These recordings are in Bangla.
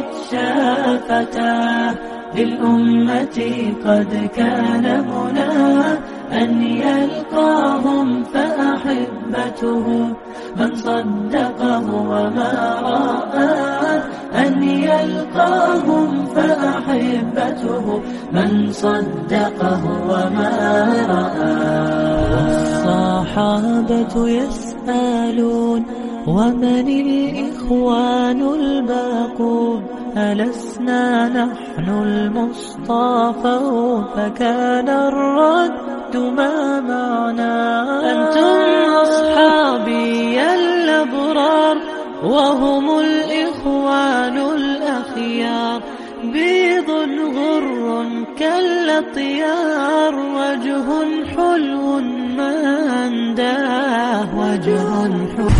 فاضت شافتاه للأمة قد كان مناه أن يلقاهم فأحبته من صدقه وما رآه أن يلقاهم فأحبته من صدقه وما رآه والصحابة يسألون ومن الإخوان الباقون؟ ألسنا نحن المصطفى فكان الرد ما معنا أنتم أصحابي الأبرار وهم الإخوان الأخيار. بيض غر كالأطيار وجه حلو ما أنداه وجه حلو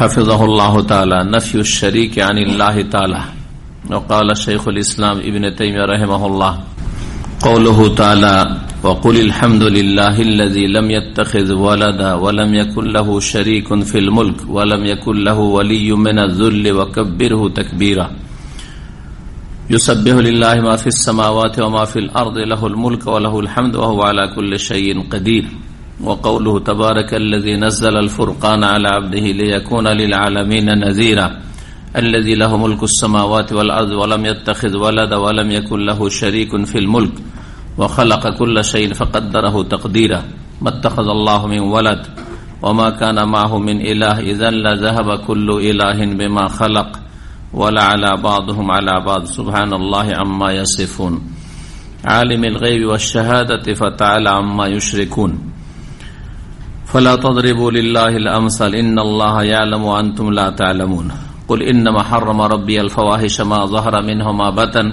حفظه الله تعالى نفي الشريك عن الله تعالى. وقال شيخ الإسلام ابن تيمية رحمه الله قوله تعالى وقل الحمد لله الذي لم يتخذ ولدا ولم يكن له شريك في الملك ولم يكن له ولي من الذل وكبره تكبيرا يسبح لله ما في السماوات وما في الأرض له الملك وله الحمد وهو على كل شيء قدير. وقوله تبارك الذي نزل الفرقان على عبده ليكون للعالمين نذيرا. الذي له ملك السماوات والأرض ولم يتخذ ولد ولم يكن له شريك في الملك. وخلق كل شيء فقدره تقديرا. ما اتخذ الله من ولد وما كان معه من إله. إذا لذهب كل إله بما خلق ولا على بعضهم على بعض. سبحان الله عما يصفون. عالم الغيب والشهادة فتعالى عما يشركون. فلا تضربوا لله الأمثل إن الله يعلم وأنتم لا تعلمون قل إنما حرم ربي الفواحش ما ظهر منه ما بطن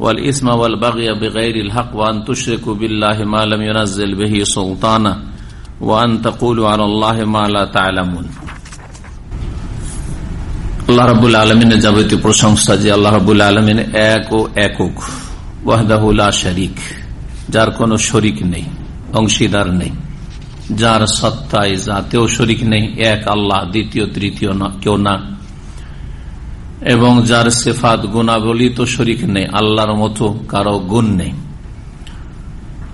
والإثم والبغي بغير الحق وأن تشركوا بالله ما لم ينزل به سلطانا وأن تقولوا على الله ما لا تعلمون আল্লাহ রাবুল আলমিনের যাবতীয় প্রশংসা যে আল্লাহ রাবুল আলমিন এক ও একক ওয়াহদাহুল্লাহ শরিক যার কোনো শরিক নেই অংশীদার নেই যার সত্তায় যাতেও শরিক নেই, এক আল্লাহ, দ্বিতীয়, তৃতীয় কেউ না। এবং যার সেফাত গুণাবলী তো শরিক নেই, আল্লাহর মতো কারও গুণ নেই।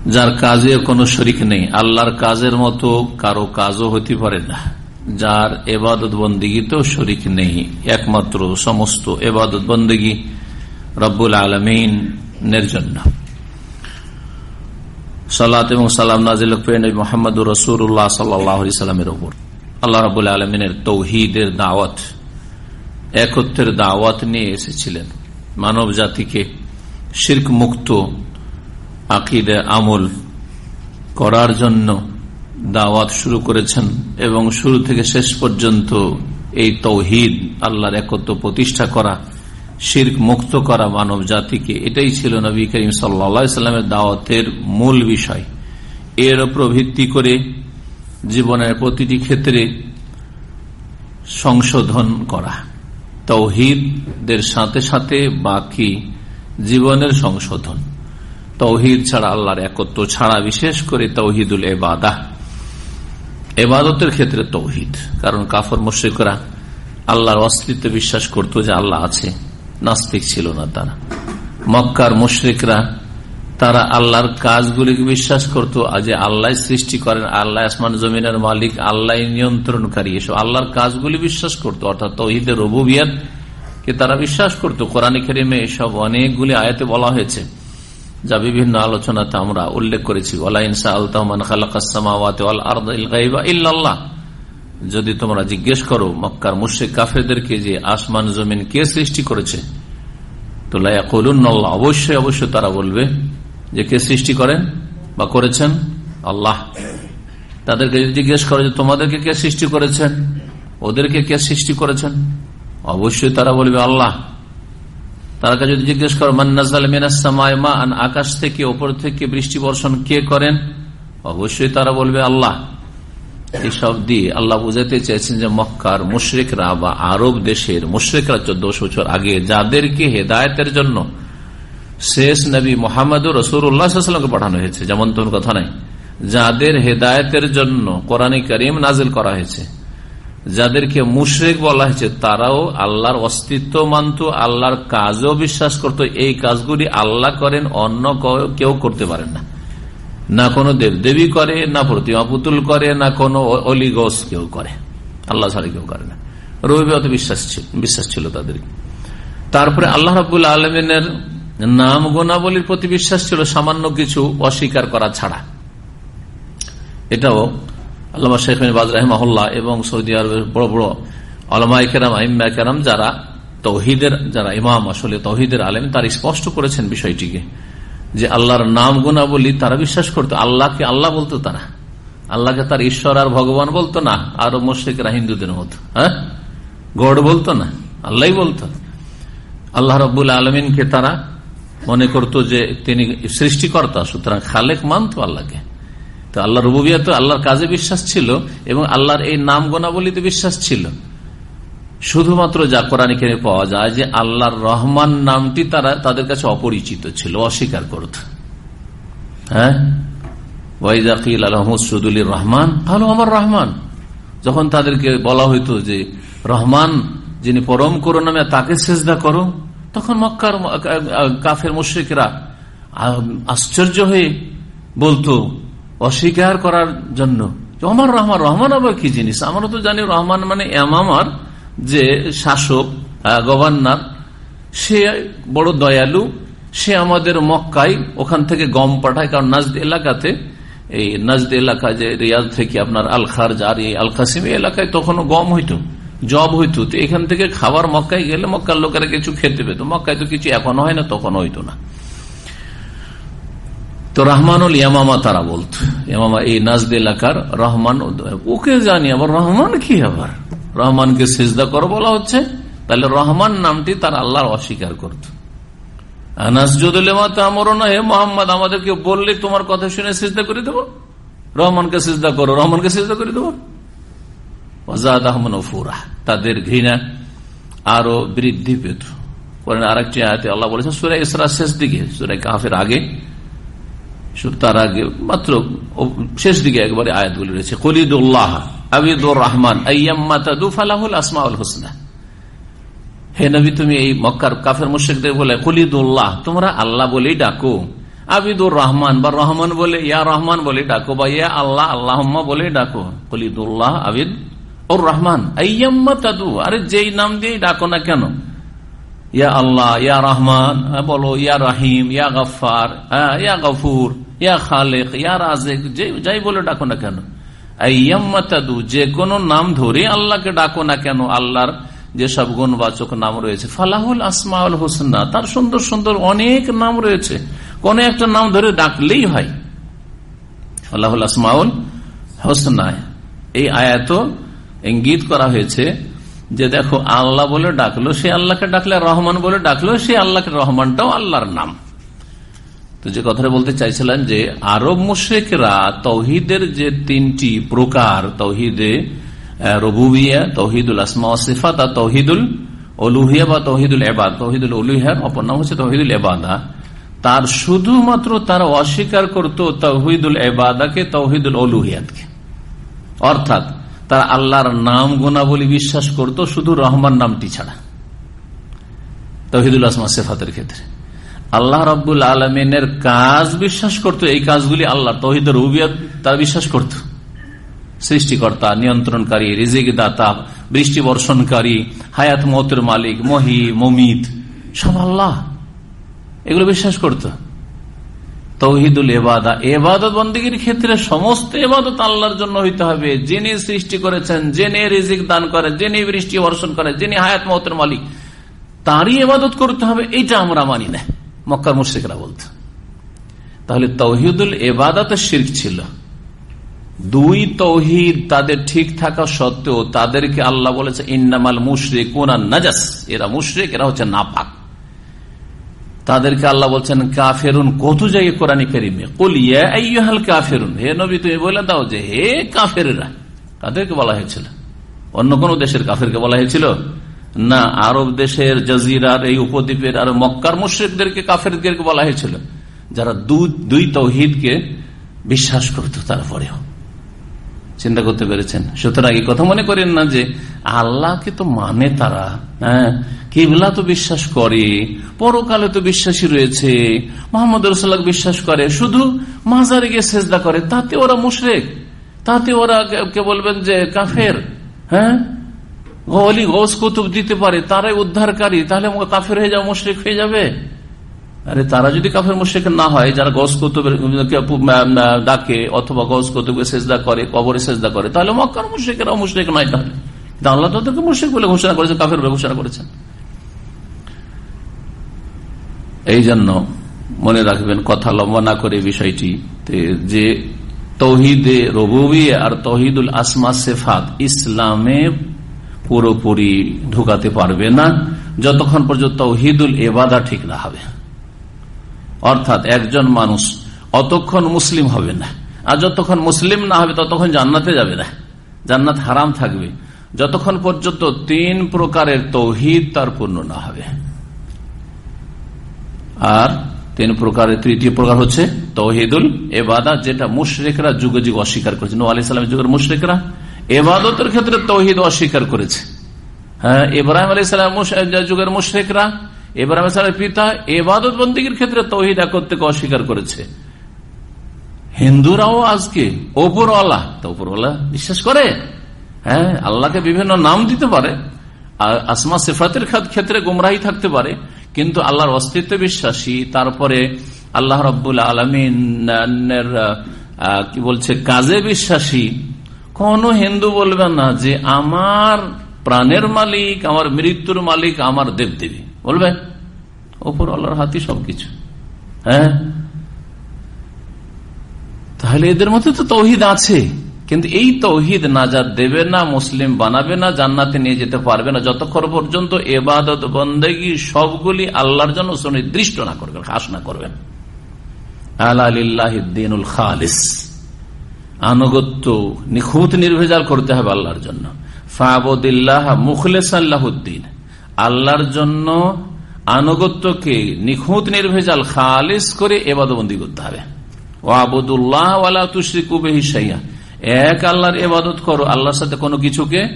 যার কাজে কোনো শরিক নেই, আল্লাহর কাজের মতো কারও কাজও হতে পারে না। যার এবাদত বন্দীগীতেও শরিক নেই, একমাত্র সমস্ত এবাদত বন্দীগী রব্বুল আলমিনের জন্য। সালাত এবং সালাম নাজিল মোহাম্মদ রসুল্লাহ সাল্লামের ওপর আল্লাহ রবুল আলমিনের তৌহিদের দাওয়াত একত্রের দাওয়াত নিয়ে এসেছিলেন। মানব জাতিকে শির্ক মুক্ত আকিদে আমল করার জন্য দাওয়াত শুরু করেছেন এবং শুরু থেকে শেষ পর্যন্ত এই তৌহিদ আল্লাহর একত্র প্রতিষ্ঠা করা শির্ক মুক্ত করা মানব জাতিকে, এটাই ছিল নবী করিম সাল্লামের দাওয়াতের মূল বিষয়। এর ওপর ভিত্তি করে জীবনের প্রতিটি ক্ষেত্রে সংশোধন করা। তৌহিদের সাথে সাথে বাকি জীবনের সংশোধন। তৌহিদ ছাড়া আল্লাহর একত্র ছাড়া, বিশেষ করে তৌহিদুল এবাদা এবাদতের ক্ষেত্রে তৌহিদ। কারণ কাফর, মুশ্রিকরা আল্লাহর অস্তিত্ব বিশ্বাস করতো যে আল্লাহ আছে। নাস্তিক ছিল না তারা। মক্কার মুশ্রিকরা, তারা আল্লাহর কাজগুলিকে বিশ্বাস করতো যে আল্লাহ সৃষ্টি করেন, আল্লাহ আসমান জমিনের মালিক, আল্লাহ নিয়ন্ত্রণকারী, এসব আল্লাহর কাজগুলি বিশ্বাস করতো, অর্থাৎ তহিদের রবুবিয়াত কে তারা বিশ্বাস করতো। কোরআন খেরিমে এসব অনেকগুলি আয়াতে বলা হয়েছে, যা বিভিন্ন আলোচনাতে আমরা উল্লেখ করেছি। ইল্লাল্লাহ। যদি তোমরা জিজ্ঞেস করো, মক্কার মুর্শিক কাফেরদেরকে যে আসমান জমিন কে সৃষ্টি করেছে, তো লাইয়া লাইয়াকুল্লাহ অবশ্যই অবশ্যই তারা বলবে যে কে সৃষ্টি করেন বা করেছেন? আল্লাহ। তাদেরকে যদি জিজ্ঞেস করো যে তোমাদেরকে কে সৃষ্টি করেছেন? ওদেরকে কে সৃষ্টি করেছেন? অবশ্যই তারা বলবে আল্লাহ। তারা যদি জিজ্ঞেস করো মান্নাজাল আকাশ থেকে, ওপর থেকে বৃষ্টি বর্ষণ কে করেন? অবশ্যই তারা বলবে আল্লাহ। এইসব দিয়ে আল্লাহ বুঝাতে চাইছেন যে মক্কার মুশ্রিকরা বা আরব দেশের মুশ্রিকরা চোদ্দশো বছর আগে যাদেরকে হেদায়তের জন্য শেষ নবী মোহাম্মদ রসুরামকে পাঠানো হয়েছে, যেমন তোর কথা নাই, যাদের হেদায়তের জন্য কোরআন করিম নাজিল করা হয়েছে, যাদেরকে মুশরেক বলা হয়েছে, তারাও আল্লাহর অস্তিত্ব মানত, আল্লাহর কাজও বিশ্বাস করত, এই কাজগুলি আল্লাহ করেন, অন্য কেউ করতে পারেন না। না কোনো দেব দেবী করে, না প্রতিমা পুতুল করে, না কোনো অলিগস কেউ করে। আল্লাহ ছাড়া কেউ করে না। রবিবাত বিশ্বাস ছিল বিশ্বাস ছিল তাদের। তারপরে আল্লাহ রাবুল আলমিনের নাম গোনাবলীর প্রতি বিশ্বাস ছিল সামান্য কিছু অস্বীকার করা ছাড়া। এটাও আল্লামা শেখ বাজ রাহমাহুল্লাহ এবং সৌদি আরবের বড় বড় আলমাই কেরাম আইম্মা কেরাম যারা তৌহিদের, যারা ইমাম আসলে তৌহিদের আলেম, তার স্পষ্ট করেছেন বিষয়টিকে। যে আল্লাহর নাম গুণাবলী তারা বিশ্বাস করতো। আল্লাহকে আল্লাহ বলতো তারা। আল্লাহকে তার ঈশ্বর আর ভগবান বলতো না। আরও মুশ্রিকরা হিন্দুদের মতো। হ্যাঁ? গড বলতো না। আল্লাহ বলতো। আল্লাহ রবুল আলমিনকে তারা মনে করতো যে তিনি সৃষ্টিকর্তা, সুতরাং খালেক মানত আল্লাহকে। তো আল্লাহ রুবিয়া তো আল্লাহর কাজে বিশ্বাস ছিল এবং আল্লাহর এই নাম গোনাবলিতে বিশ্বাস ছিল। শুধুমাত্র যা কোরআন এখানে পাওয়া যায় যে আল্লাহর রহমান নামটি তারা তাদের কাছে অপরিচিত ছিল, অস্বীকার করত। হ্যাঁ? ওয়াইজাকিল রহমান আমার রহমান। যখন তাদেরকে বলা হইতো যে, রহমান যিনি পরম করো নামে তাকে সেজদা করো, তখন মক্কার কাফের মুশ্রিকরা আশ্চর্য হয়ে বলতো, অস্বীকার করার জন্য আমার রহমান রহমান আবার কি জিনিস? আমরা তো জানি রহমান মানে এমামার যে শাসক গভর্নর, সে বড় দয়ালু, সে আমাদের মক্কায় ওখান থেকে গম পাঠায়। কারণ নাজদ এলাকাতে, এই নাজদ এলাকা যে রিয়াজ থেকে আপনার আল খারজ আর এই আল কাসিম এলাকায় তখনও গম হইতো, জব হইতো। তো এখান থেকে খাবার মক্কায় গেলে মক্কার লোকেরা কিছু খেতে পেত। মক্কায় তো কিছু এখনও হয় না তখন হইতো না। তো রহমানুল ইয়ামামা তারা বলত, ইয়ামামা এই নাজদ এলাকার রহমান, ওকে জানি, আবার রহমান কি আবার? রহমানকে সেজদা করো বলা হচ্ছে, তাহলে রহমান নামটি তার আল্লাহর অস্বীকার করত। মোহাম্মদ, আমাদেরকে বললে তোমার কথা শুনে করে দেবো? রহমানকে করো, রহমানকে করে দেবো? তাদের ঘৃণা বৃদ্ধি পেত। আরেকটি আয়াতে আল্লাহ বলেছেন সুরাই ইসরা শেষ দিকে সুরাই কাফের আগে তার আগে মাত্র শেষ দিকে একবারে আয়াতগুলি রয়েছে। কলিদুল্লাহ, আবিদুর রহমান আসমাউল হোসনা। হে নবী, তুমি এই মক্কার কাফের মুশেকদের বলে, কলিদুল্লাহ, তোমরা আল্লাহ বলেই ডাকো। আবিদুর রহমান বা রহমান বলে, ইয়া রহমান বলে ডাকো বা ইয়া আল্লাহ আল্লাহ বলে ডাকো। কলিদুল্লাহ আবিদ ওর রহমান আরে যেই নাম দিয়ে ডাকো না কেন? ইয়া আল্লাহ ইয়া রহমান বলো ইয়া রাহিম ইয়া গফার ইয়া গফুর ইয়া খালেক ইয়া রাজেক যাই বলে ডাকো না কেন। আইয়াম্মাতাদু যে কোনো নাম ধরে আল্লাহকে ডাকো না কেন, আল্লাহর যেসব গুণবাচক নাম রয়েছে। ফালাহুল আসমাউল হোসনা, তার সুন্দর সুন্দর অনেক নাম রয়েছে। কোন একটা নাম ধরে ডাকলেই হয়। ফালাহুল আসমাউল হোসনা, এই আয়াত ইঙ্গিত করা হয়েছে যে দেখো, আল্লাহ বলে ডাকলো, সে আল্লাহকে ডাকলে, রহমান বলে ডাকলো, সে আল্লাহকে, রহমানটাও আল্লাহর নাম। তো যে কথাটা বলতে চাইছিলেন যে, আরব মুশেকরা তৌহিদের যে তিনটি প্রকার, তৌহিদে রবুবিয়া, তৌহিদুল আসমা সিফাত তৌহিদুল অলুহিয়া বা তৌহিদুল এবাদ তৌহিদুল অলুহিয়ার অপর নাম হচ্ছে তৌহিদুল এবাদা তার শুধুমাত্র তারা অস্বীকার করত তৌহিদুল এবাদাকে তৌহিদুল অলুহিয়াতকে অর্থাৎ তারা আল্লাহর নাম গুণাবলী বিশ্বাস করত, শুধু রহমান নামটি ছাড়া। তহিদুল আসমা সেফাতের ক্ষেত্রে। আল্লাহ রব্বুল আলমিনের কাজ বিশ্বাস করত, এই কাজগুলি আল্লাহ তহিদুর রুবিয়াত তারা বিশ্বাস করত। সৃষ্টিকর্তা, নিয়ন্ত্রণকারী রিজিক দাতা বৃষ্টি বর্ষণকারী, হায়াত মতের মালিক মহি মমিত, সব আল্লাহ। এগুলো বিশ্বাস করত। তৌহিদুল এবাদা এবাদত বন্দীগীর ক্ষেত্রে সমস্ত এবাদত আল্লাহর জন্য হইতে হবে। যিনি সৃষ্টি করেছেন, যিনি রিজিক দান করে, যিনি বৃষ্টি বর্ষণ করে, যিনি হায়াত মতের মালিক, তারই এবাদত করতে হবে, এইটা আমরা মানি না। মক্কার মুর্শিকরা বলত। তাহলে তৌহিদুল এবাদত শির্ক ছিল। দুই তৌহিদ তাদের ঠিক থাকা সত্ত্বেও তাদেরকে আল্লাহ বলেছে, ইন্নামাল মুশরিক নাজাস। এরা মুশরিক, এরা হচ্ছে নাপাক। তাদেরকে আল্লাহ বলছেন, কাফেরুন, কত জায়গায় কোরআনী করিমে? কলিয়াল কাফেরুন। হে নবী, তুমি বলে দাও যে, হে কাফেরা কাদেরকে বলা হয়েছিল। অন্য কোন দেশের কাফেরকে বলা হয়েছিল? না, আরব দেশের জাজিরার, এই উপদ্বীপের আর মক্কার মুশ্রিকদেরকে, কাফেরদেরকে বলা হয়েছিল। যারা দুই তৌহিদকে বিশ্বাস করত, তারপরেও। চিন্তা করতে পেরেছেন। সুতরাং এই কথা মনে করেন না যে আল্লাহকে তো মানে তারা হ্যাঁ? কেবলা তো বিশ্বাস করে, পরকালে তো বিশ্বাসী রয়েছে, মোহাম্মদ রসুল্লাহ বিশ্বাস করে, শুধু মাজারে গিয়ে সেজদা করে, তাতে ওরা মুশরেক, তাতে ওরা কে বলবেন যে কাফের হ্যাঁ? অলি গৌস কুতুব দিতে পারে, তারাই উদ্ধারকারী, তাহলে কাফের হয়ে যাবে মুশরেক হয়ে যাবে। আরে তারা যদি কাফের মুশ্রিক না হয়, যারা গস কৌতুবের ডাকে অথবা গস কৌতুবকে সেজদা করে, কবরে সেজদা করে, তাহলে মক্কার নয় তাহলে। আল্লাহ তাদেরকে মুশ্রিক বলে ঘোষণা কাফের বলে ঘোষণা করেছেন। এই জন্য মনে রাখবেন, কথা লম্বা না করে বিষয়টি যে তৌহিদে রবুবি আর তৌহিদুল আসমা সেফাত ইসলামে পুরোপুরি ঢুকাতে পারবে না, যতক্ষণ পর্যন্ত তৌহিদুল এবাদা ঠিক না হবে। অর্থাৎ একজন মানুষ অতক্ষণ মুসলিম হবে না। আর যতক্ষণ মুসলিম না হবে, ততক্ষণ জান্নাতে যাবে না। জান্নাত হারাম থাকবে। যতক্ষণ পর্যন্ত তিন প্রকারের তৌহিদ তার পূর্ণ না হবে। আর তিন প্রকারের, তৃতীয় প্রকার হচ্ছে তৌহিদুল এবাদা যেটা মুশরেকরা যুগে যুগ অস্বীকার করেছে। নো আলি সালামের যুগের মুশরেকরা এবাদতের ক্ষেত্রে তৌহিদ অস্বীকার করেছে। হ্যাঁ ইব্রাহিম আলী সালাম যুগের মুশরেকরা ইব্রাহিম সালের পিতা এবাদত বন্দীগীর ক্ষেত্রে তৌহিদ একত্রকে অস্বীকার করেছে। হিন্দুরাও আজকে ওপরওয়ালা, তো ওপরওয়ালা বিশ্বাস করে? হ্যাঁ আল্লাহকে বিভিন্ন নাম দিতে পারে আসমা সেফাতের ক্ষেত্রে গুমরাহি থাকতে পারে, কিন্তু আল্লাহর অস্তিত্ব বিশ্বাসী, তারপরে আল্লাহ রব্বুল আলমিনের কি বলছে, কাজে বিশ্বাসী। কোন হিন্দু বলবে না যে, আমার প্রাণের মালিক, আমার মৃত্যুর মালিক, আমার দেবদেবী। বলবে ওপর আল্লাহর হাতি সবকিছু। হ্যাঁ? তাহলে এদের মধ্যে তো তৌহিদ আছে, কিন্তু এই তৌহিদ নাজাদ দেবে না, মুসলিম বানাবে না, জান্নাতে নিয়ে যেতে পারবে না। যতক্ষণ পর্যন্ত এবাদত, বন্দেগি সবগুলি আল্লাহর জন্য সুনির্দিষ্ট না করবেন, খাস না করবেন। আল্লাহ খালিস। আনুগত্য নিখুঁত নির্ভেজাল করতে হবে আল্লাহর জন্য। ফাবুদ্দিল্লাহ মুখলেস আল্লাহদ্দিন আল্লাহর জন্য আনুগত্যকে নিখুঁত নির্ভেজাল খালিস করে এবাদবন্দি করতে হবে। ও আবুদুল্লাহ তুশ্রিকুবেহিসাইয়া এক আল্লাহর এবাদত করো, আল্লাহর সাথে কোনো কিছুকে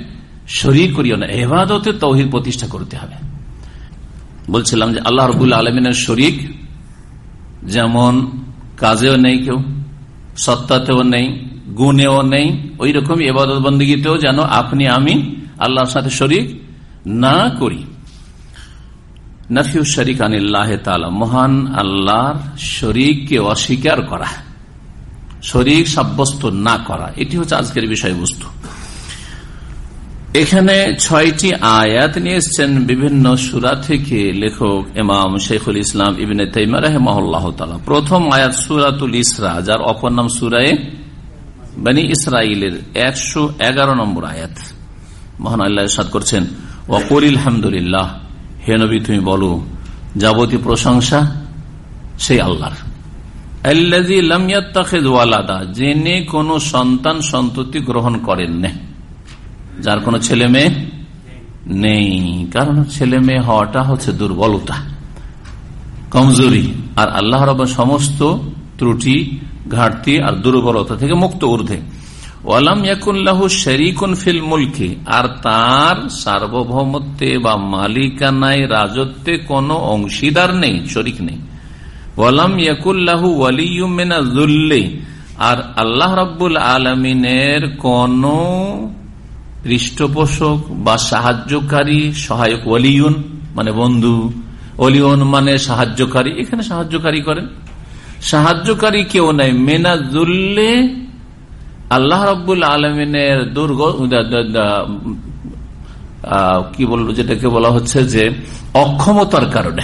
শরিক করিও না। এবাদতে তৌহিদ প্রতিষ্ঠা করতে হবে। বলছিলাম যে আল্লাহ রবুল আলমিনের শরিক যেমন কাজেও নেই কেউ, সত্তাতেও নেই, গুণেও নেই ওই রকম এবাদত যেন আপনি আমি আল্লাহর সাথে শরিক না করি। নফিউ শরিক আনিল্লাহ তালা মহান আল্লাহর শরিককে অস্বীকার করা, শরিক সাব্যস্ত না করা, এটি হচ্ছে আজকের বিষয়বস্তু। এখানে ছয়টি আয়াত নিয়ে এসছেন বিভিন্ন সুরা থেকে লেখক এমাম শেখুল ইসলাম ইবিন তাইমা রহমাল্লাহ প্রথম আয়াত সুরাতুল ইসরা, যার অপর নাম সুরায় বানী ইসরাইলের একশো এগারো নম্বর আয়াত। মহান আল্লাহ করছেন ওয়াকুল আলহামদুলিল্লাহ হে নবী তুমি বলো, যাবতীয় প্রশংসা সেই আল্লাহর। যিনি কোন সন্তান সন্ততি গ্রহণ করেন না। যার কোনো ছেলে মেয়ে নেই, কারণ ছেলে মেয়ে হওয়াটা হচ্ছে দুর্বলতা। কমজোরি, আর আল্লাহ রব সমস্ত ত্রুটি, ঘাটতি আর দুর্বলতা থেকে মুক্ত ঊর্ধ্বে। ওয়ালাম ইয়াকুল্লাহু শরিকুন ফিল মুলকি। আর তার সার্বভৌমত্বে বা মালিকানায় রাজত্বে কোনো অংশীদার নেই, শরিক নেই। ওয়ালাম ইয়াকুল্লাহু ওয়ালিউমিনা জুল্লি আর আল্লাহ রাব্বুল আলমিনের কোন পৃষ্ঠপোষক বা সাহায্যকারী সহায়ক ওয়ালিউন মানে বন্ধু অলিউন মানে সাহায্যকারী। এখানে সাহায্যকারী করেন। সাহায্যকারী কেউ নাই। মেনাজুল্লে আল্লাহ রব্বুল আলমিনের দুর্গ কি বলব, যেটাকে বলা হচ্ছে যে অক্ষমতার কারণে।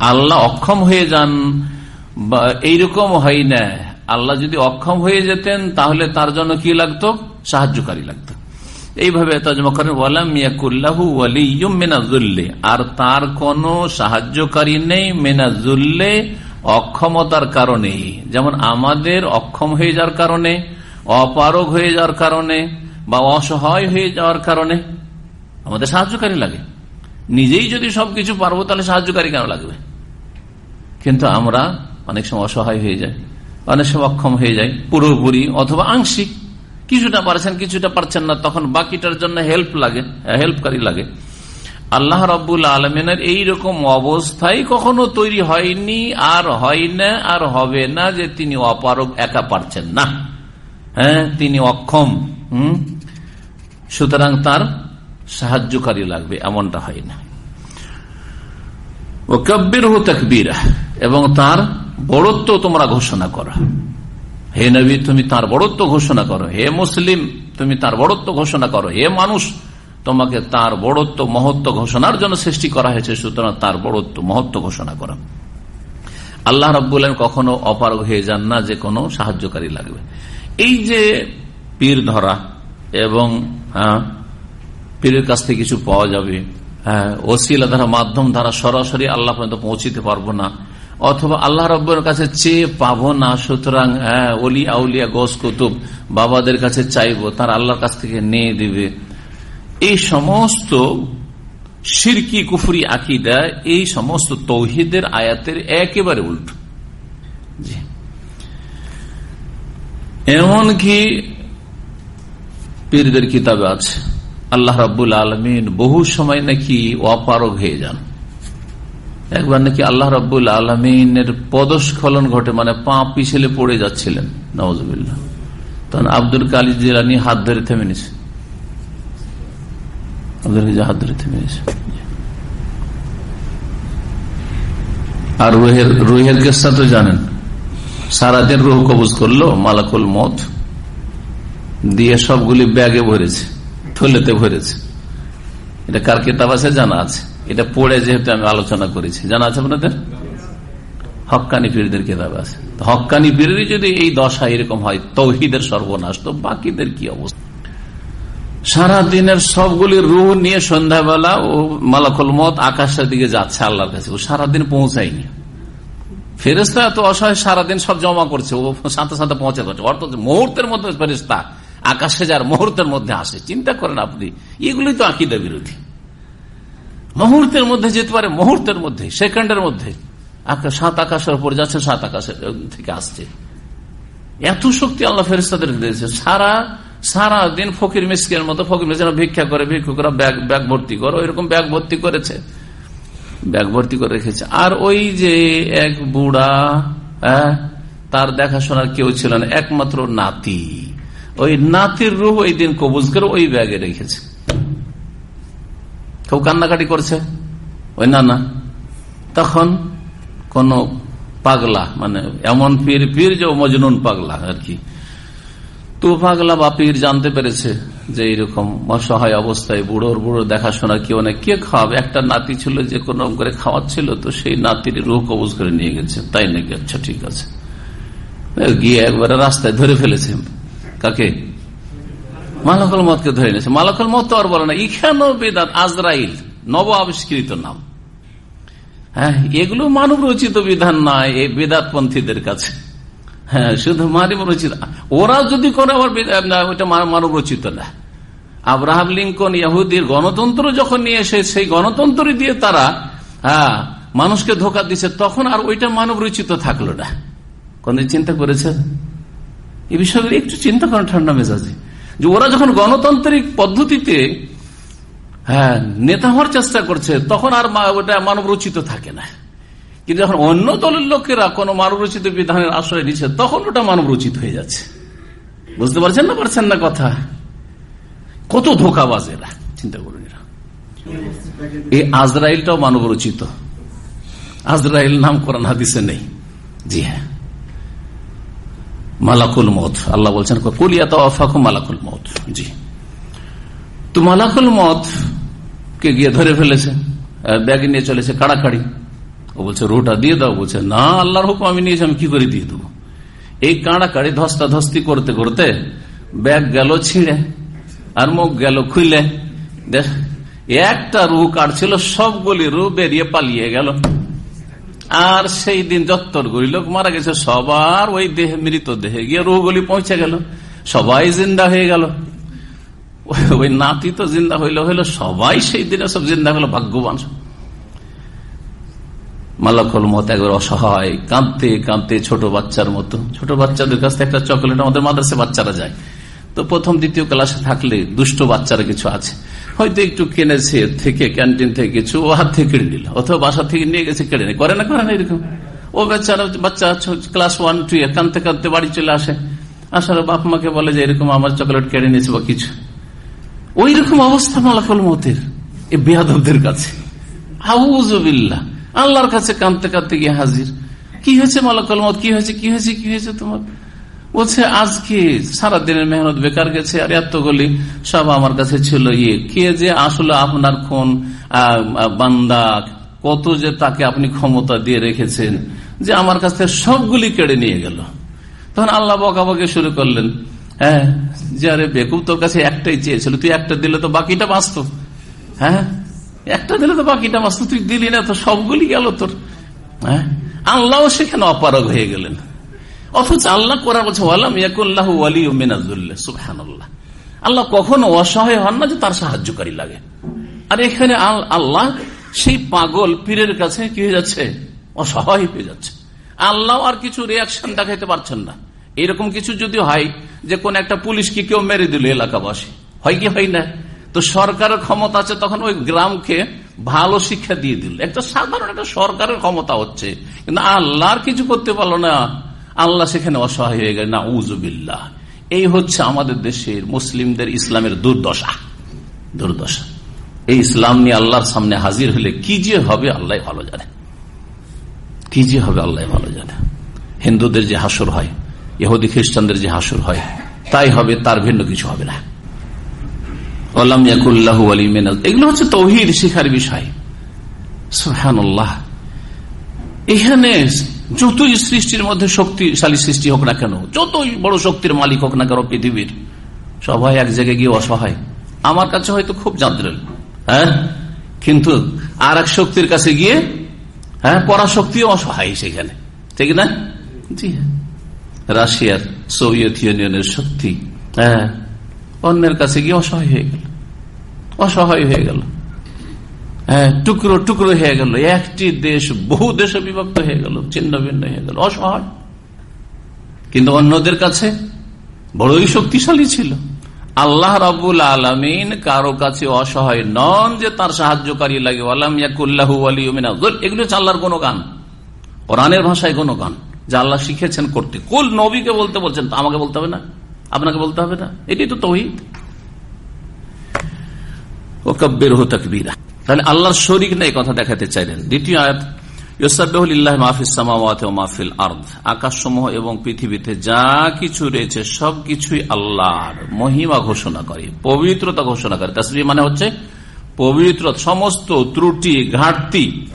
আল্লাহ অক্ষম হয়ে যান, বা এইরকম হয় না। আল্লাহ যদি অক্ষম হয়ে যেতেন, তাহলে তার জন্য কি লাগতো? সাহায্যকারী লাগতো। এইভাবে আর তার কোন সাহায্যকারী নেই মেনাজুল্লে অক্ষমতার কারণে যেমন আমাদের অক্ষম হয়ে যাওয়ার কারণে অপারগ হয়ে যাওয়ার কারণে বা অসহায় হয়ে যাওয়ার কারণে আমাদের সাহায্যকারী লাগে। নিজেই যদি সবকিছু পারব, তাহলে সাহায্যকারী কেন লাগবে? কিন্তু আমরা অনেক সময় অসহায় হয়ে যাই, অনেক সময় অক্ষম হয়ে যায় পুরোপুরি অথবা আংশিক। কিছুটা পারছেন কিছুটা পারছেন না, তখন বাকিটার জন্য হেল্প লাগে হেল্পকারী লাগে। আল্লাহ রব্বুল আলমিনের এইরকম অবস্থায় কখনো তৈরি হয়নি, আর হয় না, আর হবে না যে তিনি অপারক একা পারছেন না। হ্যাঁ তিনি অক্ষম, হম? সুতরাং তার সাহায্যকারী লাগবে, এমনটা হয় না। ও কব্বির হু তকবীর, এবং তার বড়ত্ব তোমরা ঘোষণা করো। হে নবী, তুমি তার বড়ত্ব ঘোষণা করো। হে মুসলিম, তুমি তার বড়ত্ব ঘোষণা করো। হে মানুষ, তোমাকে তার বড়ত্ব, মহত্ব ঘোষণার জন্য সৃষ্টি করা হয়েছে, সুতরাং তার বড়ত্ব, মহত্ব ঘোষণা করো। আল্লাহ রব্বুল কখনো অপারগ হয়ে যান না, যে কোনো সাহায্যকারী লাগবে। এই যে পীর ধরা এবং হ্যাঁ পীরের কাছ থেকে কিছু পাওয়া যাবে হ্যাঁ ওসিলা দ্বারা, মাধ্যম ধারা সরাসরি আল্লাহ পর্যন্ত পৌঁছিতে পারব না। অথবা আল্লাহ রব্বের কাছে চেয়ে পাবো না, সুতরাং হ্যাঁ অলি আউলিয়া গোস কুতুব বাবাদের কাছে চাইব, তার আল্লাহর কাছ থেকে নিয়ে দিবে। এই সমস্ত সিরকি কুফরি, আকিদা, এই সমস্ত তৌহিদের, আয়াতের একেবারে উল্টো। এমনকি পীরদের কিতাবে আছে, আল্লাহ রাবুল আলমিন বহু সময় নাকি অপারগ হয়ে যান। একবার নাকি আল্লাহ রাবুল আলমিনের পদস্খলন ঘটে মানে পা পিছলে পড়ে যাচ্ছিলেন নওয়াজ তখন আব্দুল কালী জিলানি হাত ধরে থেমে নিছে। হাত ধরে থেমে নিছে। আর রুহের রুহের কেসটা তো জানেন। সারাদিন রুহ কবজ করল, মালাকুল মত দিয়ে সবগুলি ব্যাগে ভরেছে, থলেতে ভরেছে। এটা কার কিতাব আছে? জানা আছে। এটা পড়ে যেহেতু আমি আলোচনা করেছি। জানা আছে আপনাদের? হকানি পীরদের কিতাব আছে। হকানি পীরেরই যদি এই দশা এরকম হয়, তৌহিদের সর্বনাশ, তো বাকিদের কি অবস্থা? সারা দিনের সবগুলি রুহ নিয়ে সন্ধ্যাবেলা ও মালাকুল মত আকাশের দিকে যাচ্ছে আল্লাহর কাছে। ও সারাদিন পৌঁছায়নি। ফেরেস্তা এত অসহায় সারাদিন সব জমা করছে, ও সাথে সাথে পৌঁছে করছে অর্থাৎ মুহূর্তের মধ্যে ফেরিস্তা আকাশে যার মুহূর্তের মধ্যে আসে, চিন্তা করেন আপনি এগুলি তো আকিদা বিরোধী। মুহূর্তের মধ্যে যেতে পারে, মুহূর্তের মধ্যে, সেকেন্ডের মধ্যে। সাত আকাশের উপর যাচ্ছে, সাত আকাশের থেকে আসছে। এত শক্তি আল্লাহ ফেরিস্তাদের দিয়েছে। সারা সারা দিন ফকির মিসকের মতো ফকির মিসকের ভিক্ষা করে ভিক্ষুকরা ব্যাগ ব্যাগ ভর্তি করো এরকম ব্যাগ ভর্তি করেছে। ব্যাগ ভর্তি করে রেখেছে। আর ওই যে এক বুড়া হ্যাঁ তার দেখাশোনার কেউ ছিল না, একমাত্র নাতি। ওই নাতির রূপ ওই দিন কবুজ করে ওই ব্যাগে রেখেছে। কেউ কান্নাকাটি করছে। ওই না না। তখন কোন পাগলা মানে এমন পীর পীর যে মজনুন পাগলা আর কি। তো পাগলা বা পীর জানতে পেরেছে। যে এইরকম অসহায় অবস্থায় বুড়োর বুড়ো দেখাশোনা কেউ না, কে খাওয়াবে একটা নাতি ছিল যে কোন করে খাওয়াচ্ছিল, তো সেই নাতির রুহ কবজ করে নিয়ে গেছে। তাই নাকি? আচ্ছা ঠিক আছে। গিয়ে একবারে রাস্তায় ধরে ফেলেছে। কাকে? মালাকল মতকে ধরে নিয়েছে। মালাকল মত তো আর বলে না, ইখানো বেদাত আজরাইল নব আবিষ্কৃত নাম। হ্যাঁ এগুলো মানব রচিত বিধান নয় এই বেদাত পন্থীদের কাছে। হ্যাঁ শুধু মানব রচিত ওরা যদি করে, আবার মানব রচিত না। আব্রাহাম লিঙ্কন ইয়াহুদির গণতন্ত্র যখন নিয়ে এসে সেই গণতন্ত্র দিয়ে তারা হ্যাঁ মানুষকে ধোকা দিচ্ছে তখন আর ওইটা মানব রচিত থাকল না। কোনদিন চিন্তা করেছে এই বিষয়ে একটু চিন্তা করেন ঠান্ডা মেজাজে। যে ওরা যখন গণতান্ত্রিক পদ্ধতিতে হ্যাঁ নেতা হওয়ার চেষ্টা করছে, তখন আর ওটা মানব রচিত থাকে না। কিন্তু যখন অন্য দলের লোকেরা কোনো মানব রচিত বিধানের আশ্রয় নিচ্ছে, তখন ওটা মানব রচিত হয়ে যাচ্ছে। বুঝতে পারছেন না পারছেন না কথা? কত ধোকাবাজ এরা, চিন্তা করুন এরা। এই আজরাইলটাও মানব রচিত আজরাইল নাম কোরআন হাদিসে নেই। জি হ্যাঁ। মালাকুল মত আল্লাহ বলছেন কলিয়া তো মালাকুল মত জি। তো মালাকুল মত কে গিয়ে ধরে ফেলেছে ব্যাগ নিয়ে চলেছে, কাড়াকাড়ি। ও বলছে, রোটা দিয়ে দাও, বলছে, না, আল্লাহর হুকুম আমি নিয়েছি, আমি কি করে দিয়ে দেবো? এই কাড়াকাড়ি ধস্তা ধস্তি করতে করতে ব্যাগ গেল ছিঁড়ে। আর মুখ গেল খুলে দেখ, একটা রু কাটছিল সবগুলি রু বেরিয়ে পালিয়ে গেল। আর সেই দিন যত্তরগুলি লোক মারা গেছে, সবার ওই দেহে, মৃত দেহে গিয়ে রুগুলি পৌঁছে গেল। সবাই জিন্দা হয়ে গেল। ওই নাতি তো জিন্দা হইল হইল সবাই সেই দিনে সব জিন্দা হলো ভাগ্যবান মালাকল মত একবার অসহায়, কাঁদতে কাঁদতে ছোট বাচ্চার মতো, ছোট বাচ্চাদের কাছ থেকে একটা চকলেট, আমাদের মাদ্রাসে বাচ্চারা যায়। তো প্রথম, দ্বিতীয় ক্লাসে থাকলে দুষ্ট বাচ্চারা কিছু আছে। হয়তো একটু কিনেছে থেকে ক্যান্টিন থেকে কিছু, ও হাত থেকে কেড়ে নিল, অথবা বাসা থেকে নিয়ে গেছে, কেড়ে নেই করে না করে না, এরকম। ও বাচ্চারা বাচ্চা ক্লাস ওয়ান টু কানতে কাঁদতে বাড়ি চলে আসে। আসার বাপ মাকে বলে যে, এরকম আমার চকলেট কেড়ে নিয়েছে বা কিছু। ওই রকম অবস্থা মালাফল মতের এ বেয়াদবদের কাছে। হাউজবিল্লা আল্লাহর কাছে কানতে কাঁদতে গিয়ে হাজির। কি হয়েছে মালাকল মত কি হয়েছে? কি হয়েছে? কি হয়েছে তোমার? বলছে, আজকে সারা দিনের মেহনত বেকার গেছে আর এতগুলি সব আমার কাছে ছিল ইয়ে। কে যে আসলে আপনার কোন বান্দা? কত যে তাকে আপনি ক্ষমতা দিয়ে রেখেছেন যে আমার কাছ থেকে সবগুলি কেড়ে নিয়ে গেল। তখন আল্লাহ বকাবকে শুরু করলেন হ্যাঁ যে আরে বেকুব তোর কাছে একটাই চেয়েছিল, তুই একটা দিলে তো বাকিটা বাঁচত। হ্যাঁ একটা দিলে তো বাকিটা বাঁচত, তুই দিলি না তো সবগুলি গেল তোর। হ্যাঁ আল্লাহ সেখানে অপারগ হয়ে গেলেন। অথচ আল্লাহ করার বলছে, ওয়ালাম ইয়াকুল্লাহ ওয়ালি মিনাজুল্লাহ সুবহান আল্লাহ কখনো অসহায় হন না যে তার সাহায্যকারী লাগে। আর এখানে আল্লাহ সেই পাগল পীরের কাছে কি হয়ে যাচ্ছে? অসহায় হয়ে যাচ্ছে। আল্লাহ আর কিছু রিয়াকশন দেখাইতে পারছেন না। এরকম কিছু যদি হয় যে কোন একটা পুলিশকে কেউ মেরে দিল এলাকাবাসী, হয় কি হয় না? তো সরকারের ক্ষমতা আছে, তখন ওই গ্রামকে ভালো শিক্ষা দিয়ে দিল। একটা সাধারণ একটা সরকারের ক্ষমতা হচ্ছে। কিন্তু আল্লাহর কিছু করতে পারল না। আল্লাহ সেখানে অসহায় হয়ে গেল না উজুবিল্লাহ এই হচ্ছে আমাদের দেশের মুসলিমদের ইসলামের দুর্দশা। দুর্দশা। এই ইসলাম নিয়ে আল্লাহর সামনে হাজির হলে কি যে হবে আল্লাহ ভালো জানে। কি যে হবে আল্লাহ ভালো জানে। হিন্দুদের যে হাসর হয়, ইহুদি খ্রিস্টানদের যে হাসর হয়, তাই হবে, তার ভিন্ন কিছু হবে না। এগুলো হচ্ছে তৌহিদ শিখার বিষয়। এখানে যতই সৃষ্টির মধ্যে শক্তিশালী সৃষ্টি হোক না কেন, যতই বড় শক্তির মালিক হোক না কেন পৃথিবীর, সবাই এক জায়গায় গিয়ে অসহায়। আমার কাছে হয়তো খুব জানতেন হ্যাঁ? কিন্তু আর এক শক্তির কাছে গিয়ে হ্যাঁ পরাশক্তিও অসহায় সেখানে। ঠিক না? জি হ্যাঁ। রাশিয়ার, সোভিয়েত ইউনিয়নের শক্তি হ্যাঁ অন্যের কাছে গিয়ে অসহায় হয়ে গেল। অসহায় হয়ে গেল। টুকরো টুকরো হয়ে গেল। একটি দেশ, বহু দেশে বিভক্ত হয়ে গেল, ছিন্ন ভিন্ন হয়ে গেল, অসহায়। কিন্তু অন্যদের কাছে বড়ই শক্তিশালী ছিল। আল্লাহ রাবুল আলমিন কারও কাছে অসহায় নন যে তার সাহায্যকারী লাগে। এগুলো আল্লাহর কোনো গান। কোরআনের ভাষায় কোনো গান। যা আল্লাহ শিখেছেন করতে। কুল নবীকে বলতে বলছেন আমাকে বলতে হবে না? আপনাকে বলতে হবে না? এটাই তো তহিদ। ও কব্বের হো তকবীরা। তাহলে আল্লাহর শরিক নেই কথা দেখাতে চাইলেন। দ্বিতীয় আয়াত আকাশসমূহ এবং পৃথিবীতে যা কিছু রয়েছে, সবকিছুই আল্লাহর মহিমা ঘোষণা করে, পবিত্রতা ঘোষণা করে। মানে হচ্ছে পবিত্র, সমস্ত ত্রুটি, ঘাটতি,